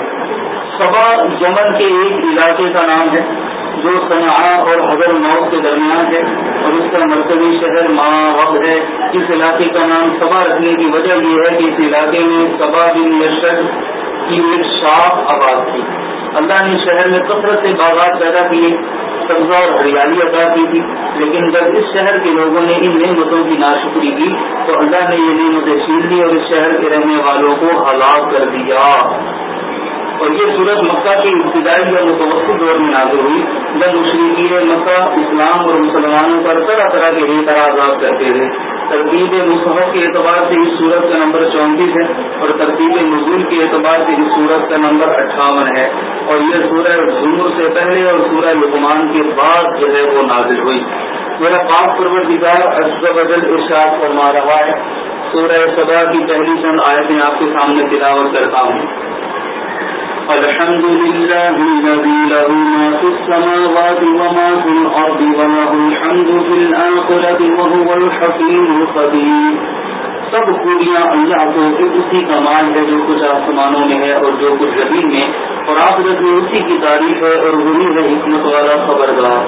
سبا یمن کے ایک علاقے کا نام ہے، جو صنع اور حضر موت کے درمیان ہے، اور اس کا مرکزی شہر ماں وقت ہے۔ اس علاقے کا نام سبا رکھنے کی وجہ یہ ہے کہ اس علاقے میں سبا بن یشد کی ایک شاخ آباد تھی۔ اللہ نے شہر میں کثرت سے باغات پیدا کیے۔ سبزہ اور ہریالی عطا کی تھی، لیکن جب اس شہر کے لوگوں نے ان نعمتوں کی ناشکری کی، تو اللہ نے یہ نعمتیں چھین لی اور اس شہر کے رہنے والوں کو ہلاک کر دیا۔ اور یہ صورت مکہ کے ابتدائی اور متوسط دور میں نازل ہوئی، جب مشرقی مکہ، اسلام اور مسلمانوں پر طرح طرح کے اعتراضات کرتے تھے ترتیب مصحف کے اعتبار سے اس صورت کا نمبر چونتیس ہے اور ترتیب نزول کے اعتبار سے اس صورت کا نمبر اٹھاون ہے۔ اور یہ سورہ ظمر سے پہلے اور سورہ لکمان کے بعد جو ہے وہ نازل ہوئی۔ میرا پاک پروردگار ارض بدل ارشاد فرما رہا ہے، سورہ سبا کی پہلی چند آیتیں آپ کے سامنے تلاوت کرتا ہوں۔ الحمد لله الذي له ما في السماوات وما في الأرض وله الحمد في الآخرة وهو الحكيم الخبير. سب خوبیاں اللہ کو اسی کا مال ہے جو کچھ آسمانوں میں ہے اور جو کچھ زمین میں اور آخرت میں اسی کی تعریف ہے اور وہی ہے حکمت والا خبردار.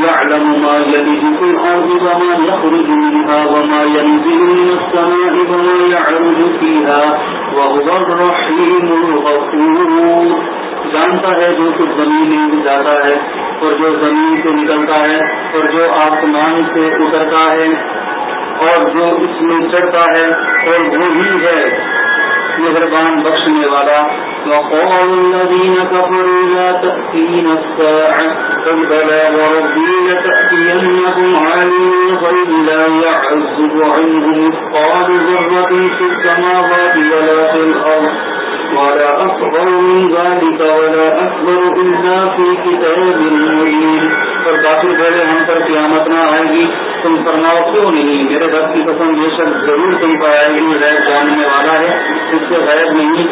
يعلم ما يلج في الأرض وما يخرج منها وما ينزل من السماء وما يعرج فيها الغفور جانتا ہے جو کچھ زمین میں جاتا ہے اور جو زمین سے نکلتا ہے اور جو آسمان سے اترتا ہے اور جو اس میں چڑھتا ہے اور وہی ہے مہربان بخشنے والا۔ وقال الذين كفروا لا تأتينا الساعة قل بلى وربي لتأتينكم عالم الغيب لا يعزب عنه مثقال ذرة في السماوات ولا في الأرض ولا أصغر من ذلك ولا أكبر إلا في كتاب مبين. اور کافی بولے ہم پر قیامت نہ آئے گی۔ تم فرماؤ، کیوں نہیں؟ میرے رب کی قسم، یہ شخص ضرور تم پر آئے غیر جاننے والا ہے۔ اس سے غیر نہیں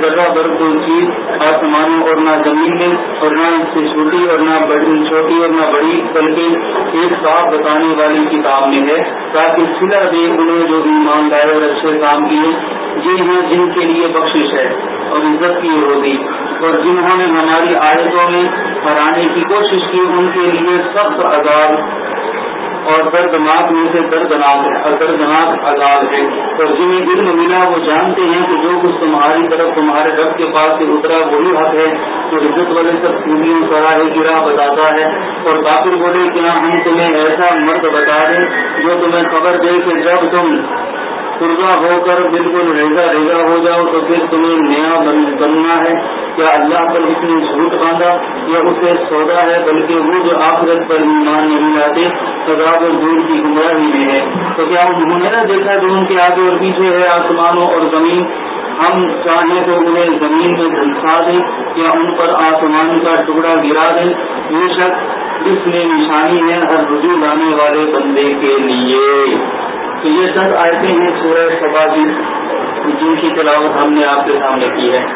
ذرا بر کوئی چیز آسمانوں اور نہ زمین میں، اور نہ اس سے چھوٹی اور نہ بڑی، چھوٹی اور نہ بڑی، بلکہ ایک صاف بتانے والی کتاب میں ہے۔ تاکہ سلا دے انہیں جو بھی اور اچھے کام کیے یہ ہیں جن کے لیے بخشش ہے اور عزت کی ہوگی۔ اور جنہوں نے ہماری آیتوں میں ہرانے کی کوشش کی، ان کے لیے سخت عذاب اور دردناک میں سے دردناک ہے دردناک عذاب ہے۔ اور جنہیں علم ملا وہ جانتے ہیں کہ جو کچھ تمہاری طرف، تمہارے رب کے پاس سے اترا، وہی حق ہے تو عزت والے سب خوبیوں سراہ گرا بتاتا ہے۔ اور کافر بولے کیا ہاں، ہم تمہیں ایسا مرد بتا دیں جو تمہیں خبر دے کہ جب تم پورزا ہو کر بالکل ریزا ریزا ہو جاؤ تو پھر تمہیں نیا بننا ہے۔ کیا اللہ پر اس نے جھوٹ باندھا یا اسے سودا ہے، بلکہ وہ جو آخرت پر ایمان نہیں لاتے، سزا اور دور کی گمراہی میں ہے۔ تو کیا انہوں نے نہ دیکھا جو ان کے آگے اور پیچھے ہے، آسمانوں اور زمین؟ ہم چاہیں تو انہیں زمین میں دھنسا دیں یا ان پر آسمان کا ٹکڑا گرا دیں۔ بے شک اس میں نشانی ہے ہر رجوع لانے والے بندے کے لیے۔ تو یہ سب آئے ہیں سورہ سبا کی جن کی تلاوت ہم نے آپ کے سامنے کی ہے۔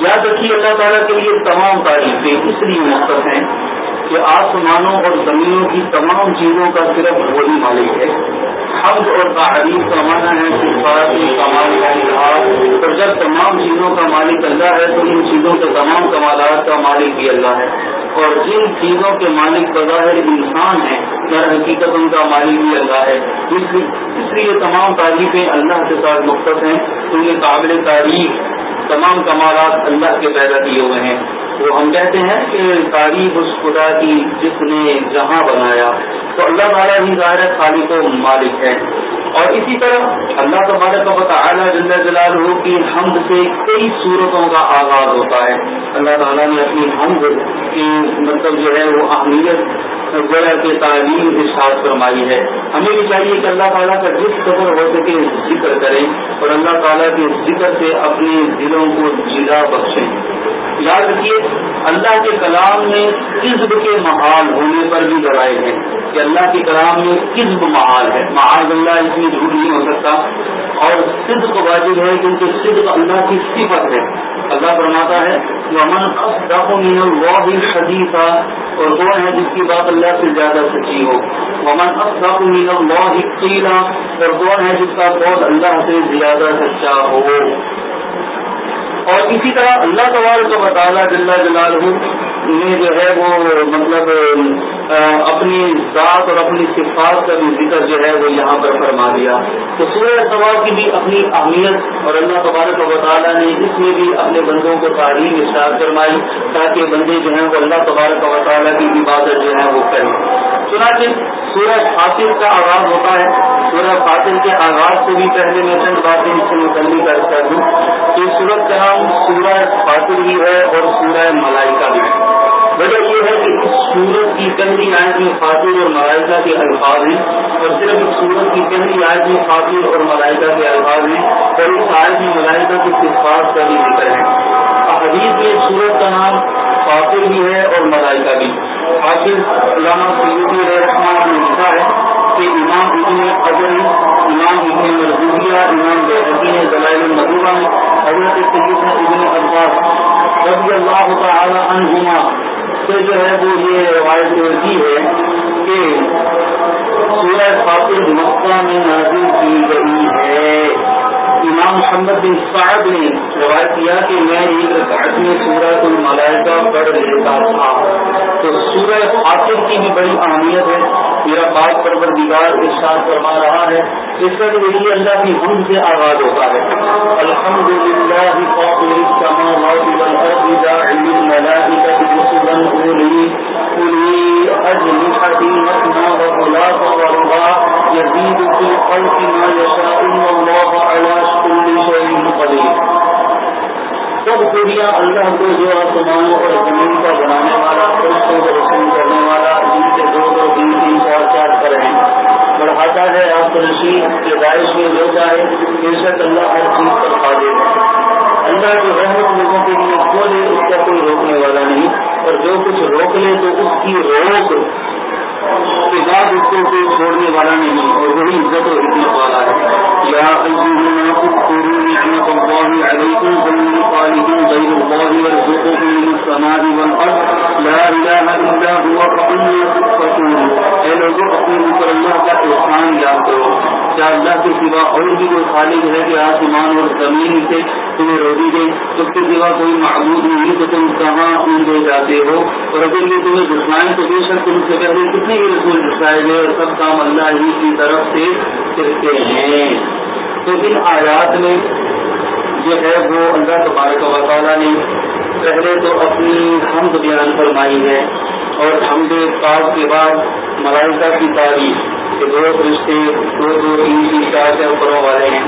یاد رکھیے اللہ تعالیٰ کے لیے تمام تعریفیں اس لیے مقصد ہیں کہ آسمانوں اور زمینوں کی تمام چیزوں کا صرف وہی مالک ہے۔ حمد اور تعریف کا معنی ہے صفات کمال کا اظہار۔ اور جب تمام چیزوں کا مالک اللہ ہے، تو ان چیزوں کے تمام کمالات کا مالک بھی اللہ ہے۔ اور جن چیزوں کے مالک بظاہر انسان ہیں در حقیقت ان کا مالک بھی اللہ ہے۔ اس لیے تمام تعریفیں اللہ کے ساتھ مختص ہیں۔ تو یہ قابل تعریف تمام کمالات اللہ کے پیدا کیے ہوئے ہیں۔ وہ ہم کہتے ہیں کہ تعریف اس خدا کی جس نے جہاں بنایا، تو اللہ تعالیٰ ہی ظاہر خالق و مالک ہے۔ اور اسی طرح اللہ تبارک و تعالیٰ جل جلال ہو کی حمد سے کئی صورتوں کا آغاز ہوتا ہے۔ اللہ تعالیٰ نے اپنی حمد کی مطلب جو ہے وہ اہمیت ذرا کے تعلیم کے ساتھ فرمائی ہے۔ ہمیں بھی چاہیے کہ اللہ تعالیٰ کا جس قدر ہو سکے ذکر کریں اور اللہ تعالیٰ کے ذکر سے اپنے دلوں کو جلا بخشیں۔ یاد رکھیے اللہ کے کلام میں قزب کے محال ہونے پر بھی ڈرائے ہیں کہ اللہ کے کلام میں قزب محال ہے۔ محال اللہ اس میں جھوٹ نہیں ہو سکتا۔ اور صدق واجب ہے کیونکہ صدق اللہ کی صفت ہے۔ اللہ فرماتا ہے، ومن اللہ حدیثہ اور کون ہے جس کی بات اللہ سے زیادہ سچی ہو۔ ومن اصدق من اللہ قیلا اور کون ہے جس کا قول اللہ سے زیادہ سچا ہو۔ اور اسی طرح اللہ تبارک و تعالیٰ جل جلال نے جو ہے وہ مطلب اپنی ذات اور اپنی صفات کا بھی ذکر جو ہے وہ یہاں پر فرما دیا۔ تو سورہ سوال کی بھی اپنی اہمیت اور اللہ تبارک و تعالیٰ نے اس میں بھی اپنے بندوں کو تعلیم اشار فرمائی تاکہ بندے جو ہیں وہ اللہ تبارک و تعالیٰ کی عبادت جو ہے وہ کریں۔ چنانچہ سورج حاصل کا آغاز ہوتا ہے۔ سورج فاطر کے آغاز سے بھی پہلے میں چند باتیں اس سے متعلق کرتا ہوں کہ سورج کا نام سورج فاطر بھی ہے اور سورہ ملائکہ بھی ہے۔ وجہ یہ ہے کہ سورت کی پہلی آیت میں خاتون اور ملائکہ کے الفاظ ہیں اور صرف سورت کی پہلی آیت میں خاتون اور ملائکہ کے الفاظ ہیں اور اس آیت میں ملائکہ کے صفات کا بھی ذکر ہے۔ حدیث میں سورت کا نام فاطر بھی ہے اور ملائکہ بھی۔ فاطر علامہ سیدی رحمان نے لکھا ہے کہ امام ابن اجل امام ابن مرزوبیہ امام بحقی نے ضلع مدوبہ میں حضرت سیدنا ابن الفاظ رضی اللہ تعالی عنہما سے جو ہے وہ یہ روایت کی ہے کہ سورہ فاطر مکہ میں نازل کی گئی ہے۔ امام محمد بن سعد نے روایت کیا کہ میں ایک رکعت میں سورہ الملائکہ پڑھ لیتا تھا۔ تو سورہ فاطر کی بھی بڑی اہمیت ہے۔ میرا بات پرور دیدار ارشاد فرما رہا ہے اس کا تو یہی اللہ کی ہم سے آغاز ہوتا ہے۔ الحمد للہ فاطر السماوات والارض جاعل الملائکہ رسلا اولی۔ يزيد في الخلق ما يشاء الله على كل شيء قدير سب خوبیاں اللہ کو جو آسمانوں اور زمین کا بنانے والا فرشتوں کو رسم کرنے والا جن سے دو دو تین تین چار چار پر ہیں بڑھاتا ہے آپ کو رشید کے بارش میں جو چاہے بے شک اللہ ہر چیز پر قادر ہے اللہ کی رحمت لوگوں کے لیے کھولے اس کا کوئی روکنے والا نہیں، اور جو کچھ روک لے تو اس کی روک کے بعد اس کو کوئی چھوڑنے والا نہیں، اور وہی عزت و حکمت والا ہے۔ یا لوگوں، اپنے اوپر اللہ کا احسان یاد کرو۔ کیا اللہ کے سوا اور بھی کوئی خالد ہے کہ آسمان اور زمین سے تمہیں روزی دے اس کے سوا کوئی معبود نہیں تو تم کہاں ان دے جاتے ہو؟ اور اگر یہ تمہیں دشائیں تو بے شک تم سے پہلے کتنے ہی رسول دکھائے گئے اور سب کام اللہ ہی کی طرف سے کرتے ہیں۔ تو ان آیات میں جو ہے وہ اللہ تبارک و تعالیٰ نے پہلے تو اپنی حمد بیان فرمائی ہے اور حمد پاک کے بعد ملائکہ کی تعریف کہ دو فرشتے دو دو تین تین چار چار پروں والے ہیں۔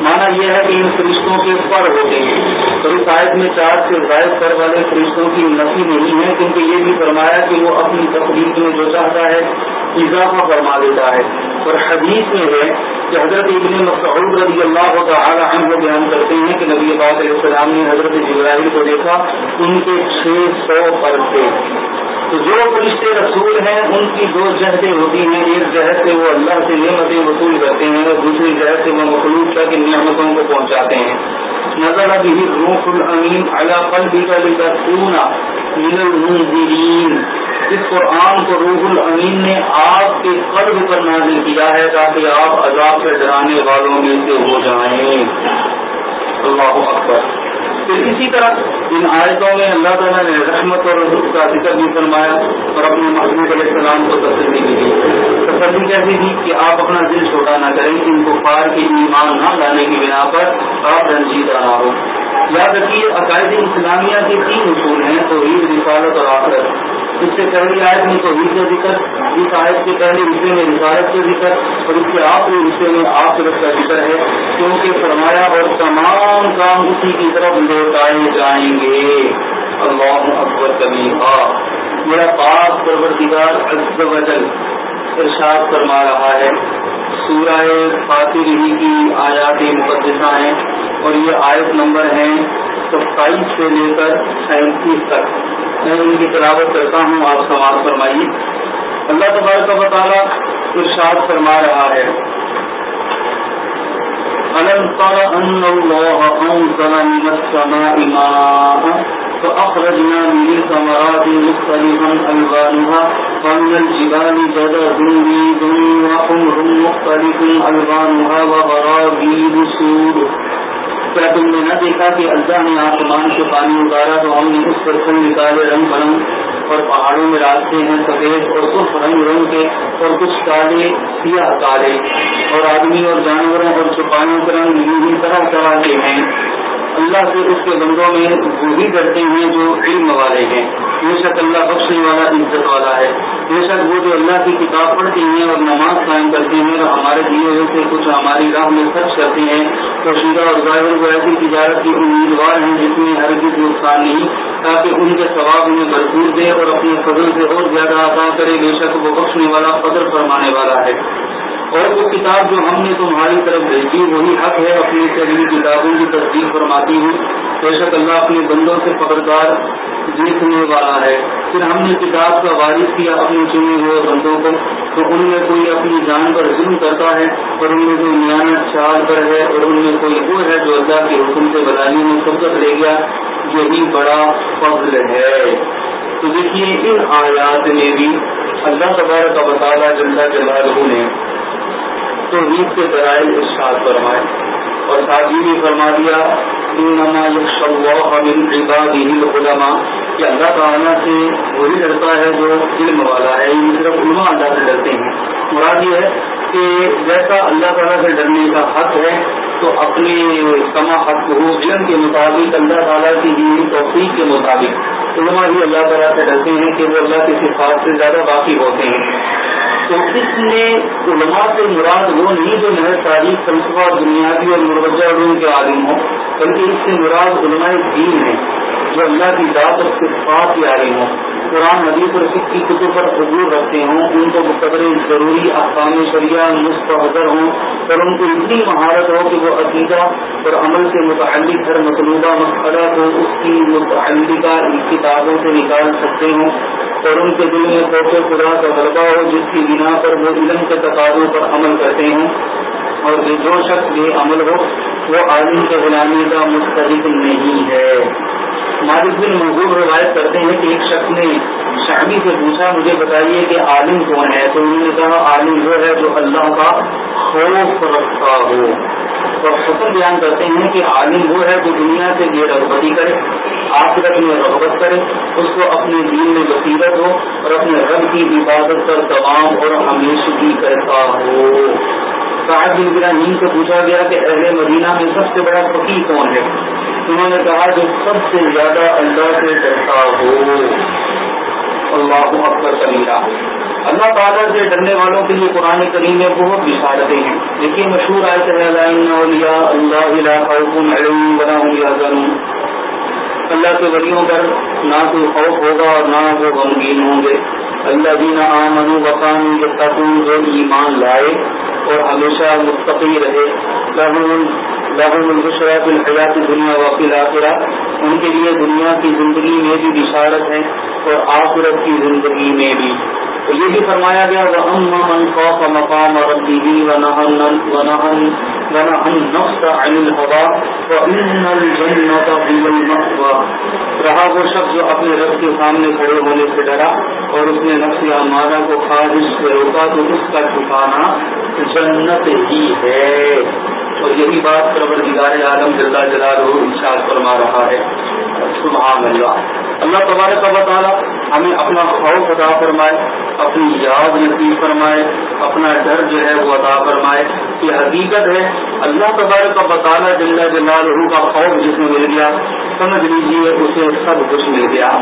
مانا یہ ہے کہ ان فرشتوں کے پر ہوتے ہیں۔ تو اس آیت میں چار سے زائد پر والے فرشتوں کی نفی نہیں ہے، کیونکہ یہ بھی فرمایا کہ وہ اپنی تقریب میں جو چاہتا ہے، اضافہ فرما دیتا ہے۔ اور حدیث میں ہے کہ حضرت ابن مسعود رضی اللہ تعالی عنہ بیان کرتے ہیں کہ نبی علیہ السلام نے حضرت جبرائیل کو دیکھا، ان کے چھ سو پر تھے۔ تو جو فرشتے رسول ہیں، ان کی دو جہدیں ہوتی ہیں، ایک جہد سے وہ اللہ سے نعمتیں وصول کرتے ہیں اور دوسری جہد سے وہ مخلوق تک ان نعمتوں کو پہنچاتے ہیں۔ نظر ابھی روح الامین اللہ پل بھی کا لکھا سونا اس قرآن کو روح الامین نے آپ کے قلب پر نازل کیا ہے تاکہ آپ عذاب سے ڈرانے والوں میں سے ہو جائیں۔ اللہ اکبر۔ پھر اسی طرح ان آیتوں میں اللہ تعالیٰ نے رحمت اور کا ذکر بھی فرمایا اور اپنے محبوب علیہ السلام کو تسلی بھی دی تسلی کیسی تھی کہ آپ اپنا دل چھوٹا نہ کریں، ان کو پار کے ایمان نہ لانے کی بنا پر آپ رنجیدہ نہ ہو یاد رکھیے، عقائد اسلامیہ کے تین اصول ہیں تو عید رسالت اور آخرت۔ اس سے پہلی آیت میں تو کا ذکر، اس آیت کے پہلے حصے میں رسالت کا ذکر اور اس کے آخری حصے میں آخرت کا ذکر ہے۔ کیونکہ فرمایا، اور تمام کام اسی کی طرف لوٹائے جائیں گے۔ اللہ اکبر کبھی میرا پاک پرورتگار وجل ارشاد فرما رہا ہے۔ سورہ فاتر ہی کی آیات مقدسہ ہیں اور یہ آیت نمبر ہیں ستائیس سے لے کر سینتیس تک۔ میں ان کی تلاوت کرتا ہوں، آپ سوال فرمائیے۔ اللہ تبارک و تعالیٰ ارشاد فرما رہا ہے۔ ألم تر أن الله أنزل من السماء ماء فأخرجنا من ثمرات مختلفا ألوانها ومن الجبال جدد بيض وحمر مختلف ألوانها وغرابيب سود. کیا تم نے نہ دیکھا کہ اللہ نے آسمان سے پانی اتارا تو ہم نے اس پر سے نکالے رنگ برنگ اور پہاڑوں میں راستے ہیں سفید اور کچھ رنگ رنگ کے اور کچھ کالے سیاہ کالے. اور آدمی اور جانوروں اور چھپائیوں کے رنگ یوں ہی طرح طرح کے ہیں۔ اللہ سے اس کے بندوں میں وہی ڈرتے ہیں جو علم والے ہیں۔ بے شک اللہ بخشنے والا عزت والا ہے۔ بے شک وہ جو اللہ کی کتاب پڑھتے ہیں اور نماز قائم کرتے ہیں اور ہمارے دیے ہوئے سے کچھ ہماری راہ میں خرچ کرتے ہیں، تو شیرہ اور ظاہر کو ایسی تجارت کی امیدوار ہیں جس میں ہر کسی نقصان نہیں، تاکہ ان کے ثواب انہیں بھرپور دے اور اپنے فضل سے اور زیادہ عطا کرے۔ بے شک وہ بخشنے والا قدر فرمانے والا ہے۔ اور وہ کتاب جو ہم نے تمہاری طرف بھیجی، وہی حق ہے، اپنی سبھی کتابوں کی تصدیق فرماتی ہوں۔ بے شک اللہ اپنے بندوں سے خبردار دیکھنے والا ہے۔ پھر ہم نے کتاب کا وارث کیا اپنے چنے ہوئے بندوں کو۔ تو ان میں کوئی اپنی جان پر ظلم کرتا ہے، اور ان میں کوئی نیا چال پر ہے، اور ان میں کوئی وہ ہے جو اللہ کے حکم سے بدانی میں سبقت لے گیا۔ یہی بڑا فضل ہے۔ تو دیکھیے، ان آیات میں بھی اللہ تبارک کا بطالہ جلدہ جلالہ نے تو عید کے ذرائع ارشاد فرمائے اور ساتھ ہی بھی فرما دیا العلماء، کہ اللہ تعالیٰ سے وہی ڈرتا ہے جو علم والا ہے یہ صرف علماء اللہ سے ڈرتے ہیں۔ مراد یہ ہے کہ جیسا اللہ تعالیٰ سے ڈرنے کا حق ہے، تو اپنے کما حق ہو علم کے مطابق اللہ تعالیٰ کی دی توفیق کے مطابق علماء ہی اللہ تعالیٰ سے ڈرتے ہیں کہ وہ اللہ کے صفات سے زیادہ واقف ہوتے ہیں۔ تو اس میں علماء سے مراد وہ نہیں جو محض تاریخ فلسفہ بنیادی اور مروجہ علوم کے عالم ہوں، بلکہ اس سے مراد علماء دین ہیں، جو اللہ کی ذات اور صفات کے عالم ہوں۔ قرآن، حدیث اور سکھ کی کتب پر حضور رکھتے ہوں، ان کو بقدر ضروری احکام شریعہ مستحضر ہوں، اور ان کو اتنی مہارت ہو کہ وہ عقیدہ اور عمل سے متعلق ہر مطلوبہ مسئلہ کو اس کی متعلقہ کتابوں سے نکال سکتے ہوں۔ اور ان کے دل میں خوف خدا کا غلبہ ہو، جس کی بنا پر وہ علم کے تقاضوں پر عمل کرتے ہیں۔ اور جو شخص یہ عمل ہو، وہ عالم کے غلامی کا مستحق نہیں ہے۔ مالک بن محبوب روایت کرتے ہیں کہ ایک شخص نے شادی سے پوچھا، مجھے بتائیے کہ عالم کون ہے؟ تو انہوں نے کہا، عالم وہ ہے جو اللہ کا خوف رکھتا ہو۔ اور حکم بیان کرتے ہیں کہ عالم وہ ہے جو دنیا سے بے رغبتی کرے، آخرت میں رغبت کرے، اس کو اپنے دین میں بصیرت ہو اور اپنے رب کی عبادت پر تمام اور ہمیشگی کرتا ہو۔ بن ابراہیم سے پوچھا گیا کہ اہل مدینہ میں سب سے بڑا فقیر کون ہے؟ انہوں نے کہا جو سب سے زیادہ اللہ سے ڈرتا ہو۔ اللہ اکبر کبیرہ۔ اللہ تعالیٰ سے ڈرنے والوں کے لیے قرآن کریم میں بہت بشارتیں ہیں۔ دیکھیے مشہور آئے اللہ علیہ اللہ کے ولیوں پر نہ کوئی خوف ہوگا اور نہ وہ غمگین ہوں گے۔ اللہ جینا عام وقان جو ایمان لائے اور ہمیشہ مستقی رہے۔ الحیات دنیا واقع آخرہ ان کے لیے دنیا کی زندگی میں بھی بشارت ہے اور آخرت کی زندگی میں بھی۔ یہ بھی فرمایا گیا وہ من خوف مقام اور رہا وہ شخص جو اپنے رب کے سامنے کھڑے ہونے سے ڈرا اور اس نے نفس یا مانا کو خواہش سے روکا تو اس کا ٹھکانا جنت ہی ہے۔ اور یہی بات پروردگار عالم جلدہ جلال ارشاد فرما رہا ہے۔ سبحان اللہ۔ اللہ تبارک کا تعالیٰ ہمیں اپنا خوف ادا فرمائے، اپنی یاد نصیب فرمائے، اپنا ڈر جو ہے وہ ادا فرمائے۔ یہ حقیقت ہے، اللہ تبارک کا بطالہ جل جلال کا خوف جس میں مل گیا، سمجھ لیجیے اسے سب کچھ مل گیا۔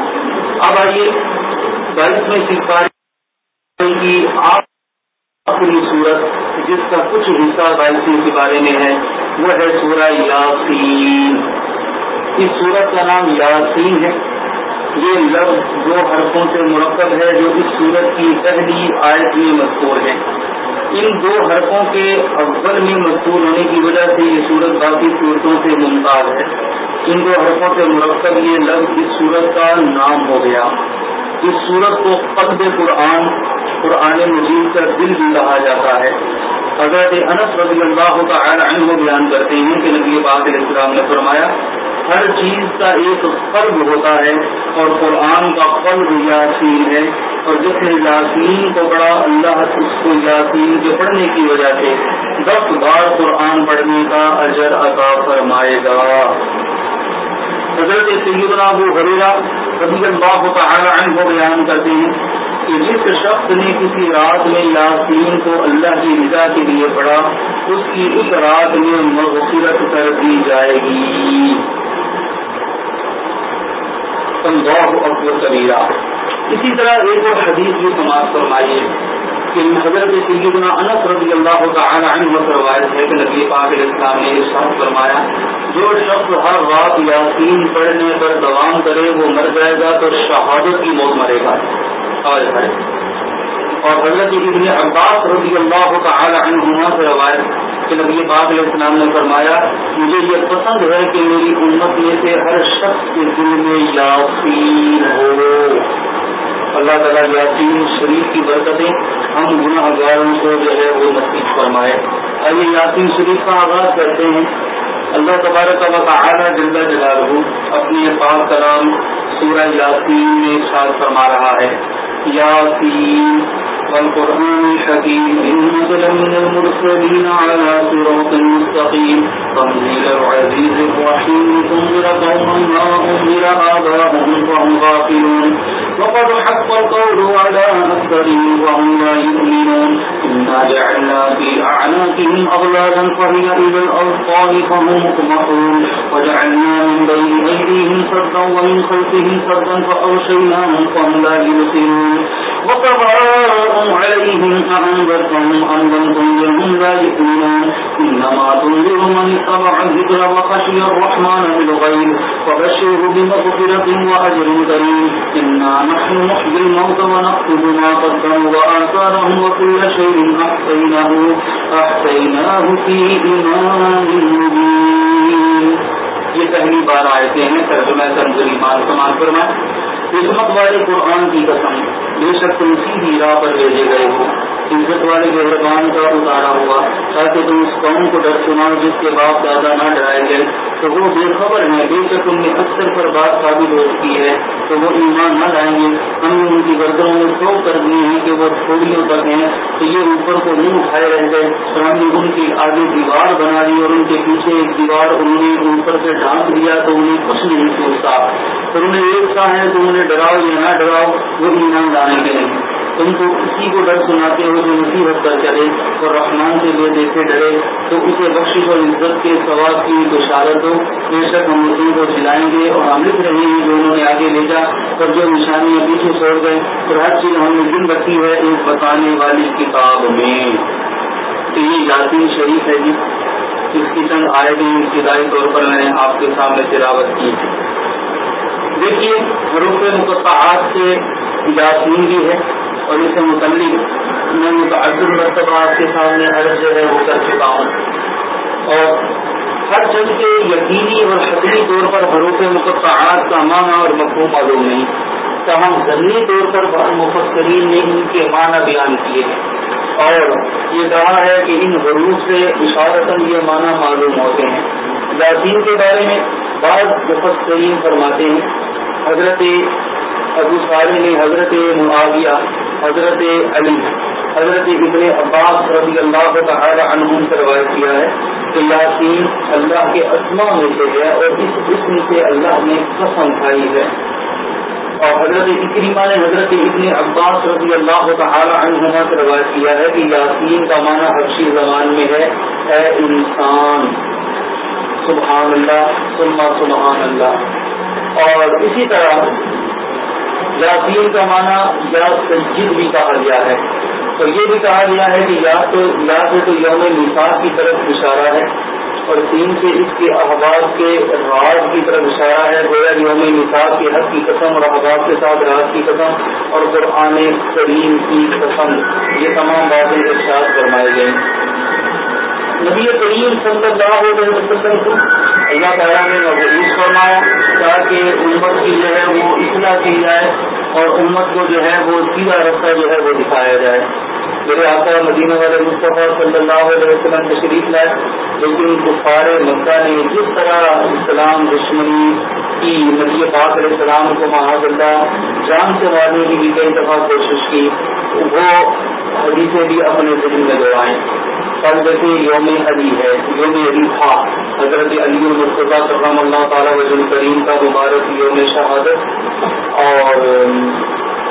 اب آئیے، بائیس میں سکھائی کی آپ اپنی صورت جس کا کچھ حصہ بائیسویں کے بارے میں ہے، وہ ہے سورہ یاسین۔ اس سورت کا نام یاسین ہے۔ یہ لفظ دو حرفوں سے مرکب ہے جو اس سورت کی پہلی آیت میں مذکور ہے ان دو حرفوں کے اول میں مذکور ہونے کی وجہ سے یہ سورت باقی صورتوں سے ممتاز ہے۔ ان دو حرفوں سے مرکب یہ لفظ اس سورت کا نام ہو گیا۔ اس سورت کو قلب قرآن قرآن مجید کا دل بھی کہا جاتا ہے۔ حضرت انس رضی اللہ تعالی عنہ بیان کرتے ہیں کہ نبی پاک علیہ السلام نے فرمایا، ہر چیز کا ایک قلب ہوتا ہے اور قرآن کا قلب یاسین ہے۔ اور جس نے یاسین کو پڑھا، اللہ اس کو یاسین کے پڑھنے کی وجہ سے دس بار قرآن پڑھنے کا اجر عطا فرمائے گا۔ حضرت سیدنا ابو حریرہ رضی اللہ تعالی عنہ بیان کرتے ہیں کہ جس شخص نے کسی رات میں یاسین کو اللہ کی رضا کے لیے پڑھا، اس کی اس رات میں مغفرت کر دی جائے گی۔ اکبر کبیرہ۔ اسی طرح ایک اور حدیث بھی سماج فرمائیے۔ کہ حضرت سیدنا انس رضی اللہ تعالی عنہ روایت ہے کہ نبی پاک علیہ السلام نے ارشاد فرمایا، جو شخص ہر رات یاسین پڑھنے پر دوام کرے، وہ مر جائے گا تو شہادت کی موت مرے گا۔ اور حضرت ابن عباس رضی اللہ تعالی عنہما سے روایت کہ نبی پاک علیہ السلام نے فرمایا، مجھے یہ پسند ہے کہ میری امت میں سے ہر شخص کے دل میں یاسین ہو۔ اللہ تعالیٰ یاسین شریف کی برکتیں ہم گناہ گاروں کو جو ہے وہ نصیب فرمائے۔ آئیے یاسین شریف کا آغاز کرتے ہیں۔ اللہ تبارک کا تعالیٰ جلدہ جلال ہو اپنے پاک کلام سورہ یاسین میں ساتھ فرما رہا ہے۔ یاسین والقرآن الحكيم إنك لمن المرسلين على صراط مستقيم تنزيل العزيز الرحيم تنزل قوما ما أنزل آباؤهم فهم غافلون وقد حق القول على أكثرهم وهم لا يؤمنون إنا جعلنا في أعناقهم أغلالا فهي إلى الأرطان فهم مطمحون وجعلنا من بين أيديهم سدا ومن خلفهم سدا فأغشيناهم فهم لا يبصرون وقضاء عليهم أم لم تنذرهم لا يؤمنون إنما تنذر من اتبع الذكر وخشي الرحمن بالغيب بمغفرة وأجر كريم. إنا نحن نحيي الموت ونكتب ما قدموا وآثارهم وكل شيء في إمام مبين. یہ پہلی بار آئے ہیں ترجمہ تنظر ایمان سمان فرمائے عزمت والے قرآن کی قسم بے شک تم سیدھی راہ پر بھیجے گئے ہو۔ عزت والے مہربان کا اتارا ہوا، تاکہ تم اس قوم کو ڈر سناؤ جس کے باپ دادا نہ ڈرائے گئے۔ تو وہ بے خبر ہیں، بے شک تم نے اکثر پر بات ثابت ہو چکی ہے۔ تو وہ ایمان نہ لائیں گے۔ ہم نے ان کی گردوں میں سو کر دیے ہیں کہ وہ تھوڑیوں تک ہیں۔ تو یہ اوپر کو منہ اٹھائے رہ گئے۔ اور ہم نے ان کی آگے دیوار بنا دی اور ان کے پیچھے ایک دیوار انہوں نے اوپر سے ڈھانپ دیا تو انہیں کچھ نہیں سوچتا۔ اور انہیں ایک سا ہے تو انہیں ڈراؤ یا نہ ڈراؤ، وہ ایمان لانے کے نہیں تم کو کسی کو ڈر سناتے ہو جو نصیحت کر چلے اور رحمان سے لے دیکھے ڈرے، تو اسے بخش اور عزت کے ثواب کی بشارت ہو۔ بے شک ہم مسلم کو چلائیں گے اور ہم لکھ رہے ہیں جو انہوں نے آگے بھیجا اور جو نشانیاں پیچھے چھوڑ گئے۔ اور ہر چیز ہم نے دن رکھی ہے ایک بتانے والی کتاب میں۔ تو یہ یاسین شریف ہے جی۔ اس کی چند آئے گئے ابتدائی طور پر میں نے آپ کے سامنے تلاوت کی۔ دیکھیے، حروف مقطعات سے یاسین بھی ہے۔ اور اس سے متعلق میں متعدد مرتبہ آپ کے سامنے عرض جو ہے وہ کر چکا ہوں۔ اور ہر جب کے یقینی اور حقیقی طور پر حروف مقطعات کا معنی اور مفہوم معلوم نہیں۔ تاہم ضمنی طور پر مفسرین نے ان کے معنی بیان کیے ہیں۔ اور یہ کہا ہے کہ ان حروف سے اشارتاً یہ معنی معلوم ہوتے ہیں۔ یاسین کے بارے میں بعض مفسرین فرماتے ہیں۔ حضرت ابو صالح نے حضرت معاویہ، حضرت علی، حضرت ابن عباس رضی اللہ تعالی عنہ سے روایت کیا ہے کہ یاسین اللہ کے اسما میں سے ہے اور اس اسم سے اللہ نے قسم کھائی ہے۔ اور حضرت اکریما نے حضرت ابن عباس رضی اللہ تعالی عنہ سے روایت کیا ہے کہ یاسین کا معنی حبشی زبان میں ہے، اے انسان۔ سبحان اللہ سبحان اللہ۔ اور اسی طرح یاسین کا معنی یا سنجید بھی کہا گیا ہے۔ تو یہ بھی کہا گیا ہے کہ یا تو یا سے تو یوم نصاب کی طرف اشارہ ہے اور تین سے اس کے احباب کے راز کی طرف اشارہ ہے۔ گویا یوم نصاب کے حق کی قسم اور احباب کے ساتھ راز کی قسم اور قرآن کریم کی قسم۔ یہ تمام باتیں ارشاد فرمائے گئے نبی کریم صلی اللہ علیہ وسلم اللہ تعالیٰ نے مبوس فرمایا، تاکہ امت کی جو ہے وہ اطلاع کی جائے اور امت کو جو ہے وہ سیدھا رستہ جو ہے وہ دکھایا جائے۔ میرے آقا مدینہ والے مصطفیٰ صلی اللہ علیہ وسلم تشریف لائے لیکن کفار مکہ نے جس طرح اسلام دشمنی کی، نبی پاک علیہ السلام کو محاذ اللہ جان سے مارنے کی بھی کئی دفعہ کوشش کی، وہ حدیثیں بھی اپنے ذہن میں دوڑائیں کل جیسے یوم علی ہے، یوم علی تھا حضرت علی المرتضیٰ کرم اللہ تعالیٰ وزن کریم کا مبارک یوم شہادت۔ اور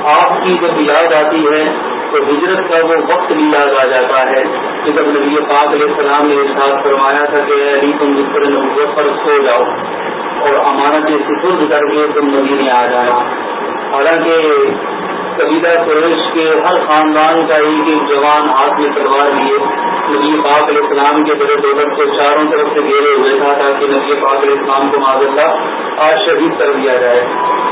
آپ کی جب یاد آتی ہے تو ہجرت کا وہ وقت بھی یاد آ جاتا ہے کہ جب نبی پاک علیہ السلام نے ارشاد فرمایا تھا کہ علی، تم جس طرح نبوت پر سو جاؤ۔ اور امانت سپرد کر کے تم مدینے آ جانا۔ حالانکہ قبیلہ قریش کے ہر خاندان کا ایک ایک جوان ہاتھ میں تلوار لیے نبی پاک علیہ السلام کے بڑے دولت کو چاروں طرف سے گھیرے ہوئے تھا تاکہ نبی پاک علیہ السلام کو معذ اللہ آج شہید کر دیا جائے۔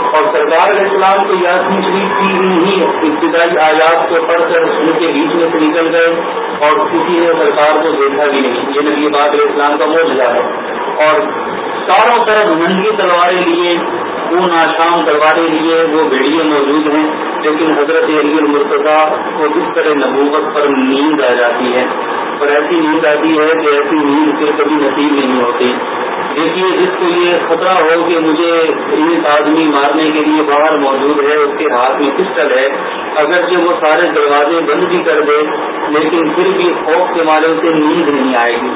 اور سرکار علیہ السلام کو یاسین شریف کی انہیں ابتدائی آیات کو پڑھ کر ان کے بیچ میں سے نکل گئے اور کسی نے سرکار کو دیکھا بھی نہیں۔ یہ نبی پاک علیہ السلام کا موجودہ ہے۔ اور چاروں طرف ننگی تلواریں لیے، وہ ناشام تلواریں لیے، وہ بھیڑیے موجود ہیں، لیکن حضرت علی المرتضیٰ کو جس طرح نبوت پر نیند آ جاتی ہے، اور ایسی نیند آتی ہے کہ ایسی نیند پھر کبھی نصیب نہیں ہوتی۔ دیکھیے جس کو یہ خطرہ ہو کہ مجھے ایک آدمی مارنے کے لیے باہر موجود ہے، اس کے ہاتھ میں پسٹل ہے اگرچہ وہ سارے دروازے بند بھی کر دے، لیکن پھر بھی خوف کے مارے سے نیند نہیں آئے گی۔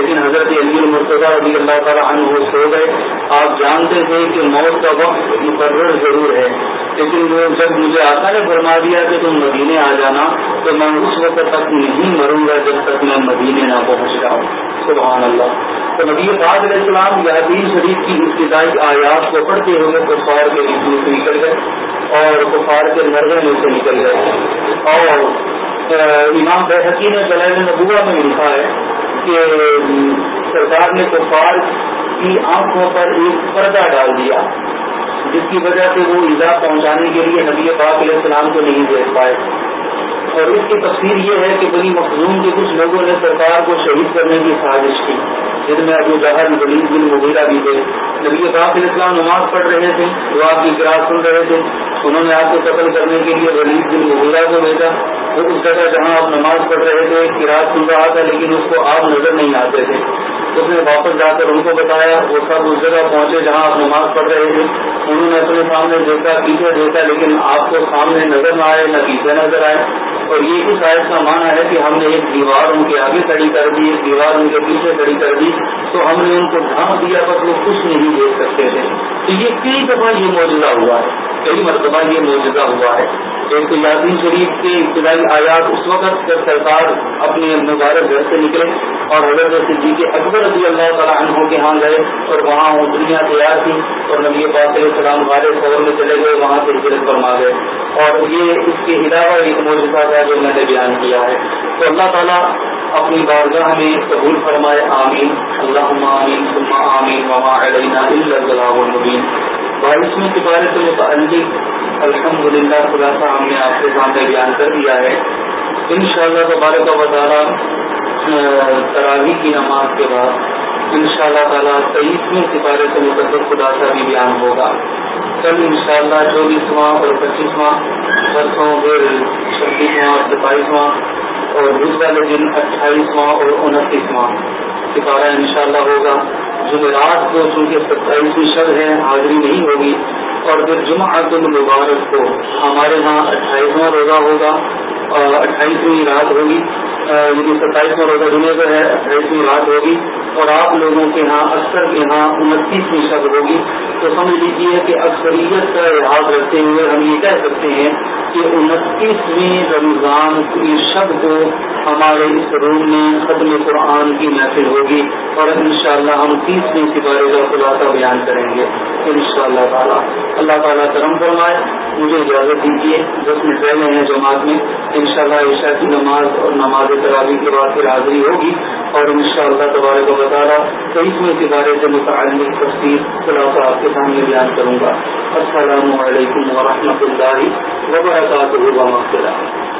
لیکن حضرت علی المرتضی رضی اللہ تعالیٰ عنہ وہ سو گئے۔ آپ جانتے تھے کہ موت کا وقت مقرر ضرور ہے۔ لیکن وہ جب مجھے آقا نے فرما دیا کہ تم مدینے آ جانا، تو میں اس وقت تک نہیں مروں گا جب تک میں مدینے نہ پہنچ جاؤں۔ سبحان اللہ۔ تو نبی پاک علیہ السلام یادین شریف کی ابتدائی آیات کو پڑھتے ہوئے کفار کے میں سے نکل گئے اور کفار کے مرغے میں سے نکل گئے۔ اور امام بحقی نے جلائے نبوا میں لکھا ہے کہ، سرکار نے کفار کی آنکھوں پر ایک پردہ ڈال دیا، جس کی وجہ سے وہ ایزا پہنچانے کے لیے نبی پاک علیہ السلام کو نہیں دیکھ پائے۔ اور اس کی تفصیل یہ ہے کہ بنی مخصوم کے کچھ لوگوں نے سرکار کو شہید کرنے کی سازش کی۔ جن میں ابو جہر ولید بن مغیرہ بھی تھے۔ نبی پاک علیہ السلام نماز پڑھ رہے تھے وہ آپ کی گراج سن رہے تھے۔ انہوں نے آپ کو قتل کرنے کے لیے ولید بن مغیرہ کو بھیجا۔ وہ اس جگہ جہاں آپ نماز پڑھ رہے تھے گراج سن رہا تھا، لیکن اس کو آپ نظر نہیں آتے تھے۔ اس نے واپس جا کر ان کو بتایا، وہ سب اس جگہ پہنچے جہاں آپ نماز پڑھ رہے تھے۔ انہوں نے اپنے سامنے دیکھا، پیچھے دیکھا، لیکن آپ کو سامنے نظر نہ آئے، نہ پیچھے نظر آئے۔ اور یہ اس آیت کا مانا ہے کہ ہم نے ایک دیوار ان کے آگے کھڑی کر دی، ایک دیوار ان کے پیچھے کھڑی کر دی۔ تو ہم نے ان کو ڈھانپ دیا پر وہ کچھ نہیں دیکھ سکتے تھے۔ تو یہ کئی دفعہ یہ موجودہ ہوا ہے، کئی مرتبہ یہ موجودہ ہوا ہے۔ ایک تو یاسین شریف کے ابتدائی آیات اس وقت جب سرکار اپنے مبارک گھر سے نکلے اور حضرت صدیق اکبر رضی اللہ تعالیٰ عنہ کے ہاں گئے اور وہاں اونٹنیاں تیار تھیں اور نبی پاک علیہ السلام والے شہر میں چلے گئے، وہاں سے ہجرت فرما گئے۔ اور یہ اس کے علاوہ ایک موجودہ تھا جو میں نے بیان کیا ہے۔ تو اللہ تعالیٰ اپنی بارگاہ میں قبول فرمائے، آمین۔ اللہ آمین، ثم آمین، وما علینا الا البلاغ المبین۔ بائیسویں سپارے سے متعلق الحمد للہ خلاصہ ہم نے آپ کے سامنے بیان کر دیا ہے۔ ان شاء اللہ تبارک و تعالیٰ تراوی کی نماز کے بعد ان شاء اللہ تعالیٰ تیئیسویں سپارے سے مقدس خدا کا بھی بیان ہوگا۔ کل ان شاء اللہ چوبیسواں اور پچیسواں برسوں پھر چھبیسواں اور ستائیسواں اور دوسرا دن اٹھائیسواں اور انتیسواں. ستارہ ان شاء اللہ ہوگا. جمعرات کو چونکہ ستائیسویں شب ہے حاضری نہیں ہوگی۔ اور پھر جمعہ المبارک کو ہمارے ہاں اٹھائیسواں روزہ ہوگا اور اٹھائیسویں رات ہوگی۔ یعنی ستائیسواں روزہ جمعے کا ہے، اٹھائیسویں رات ہوگی۔ اور آپ لوگوں کے ہاں اکثر کے ہاں انتیسویں شب ہوگی۔ تو سمجھ لیجیے کہ اکثریت کا لحاظ رکھتے ہوئے ہم یہ کہہ سکتے ہیں کہ انتیسویں رمضان کی شب کو ہمارے اس روم میں ختم قرآن کی محفل ہوگی۔ اور ان شاء اللہ ہم تیسویں کا خلاصہ بیان کریں گے۔ ان شاء اللہ تعالیٰ۔ اللہ تعالیٰ کرم فرمائے، مجھے اجازت دیجیے، دس منٹ رہے ہیں جماعت میں۔ ان شاء اللہ عشاء کی نماز اور نماز تراوی کے بعد پھر حاضری ہوگی۔ اور ان شاء اللہ تبارک و تعالیٰ تیئیسویں سپارے سے متعلق تفصیل، خلاصہ آپ کے سامنے بیان کروں گا۔ السلام علیکم ورحمۃ اللہ وبرکاتہ۔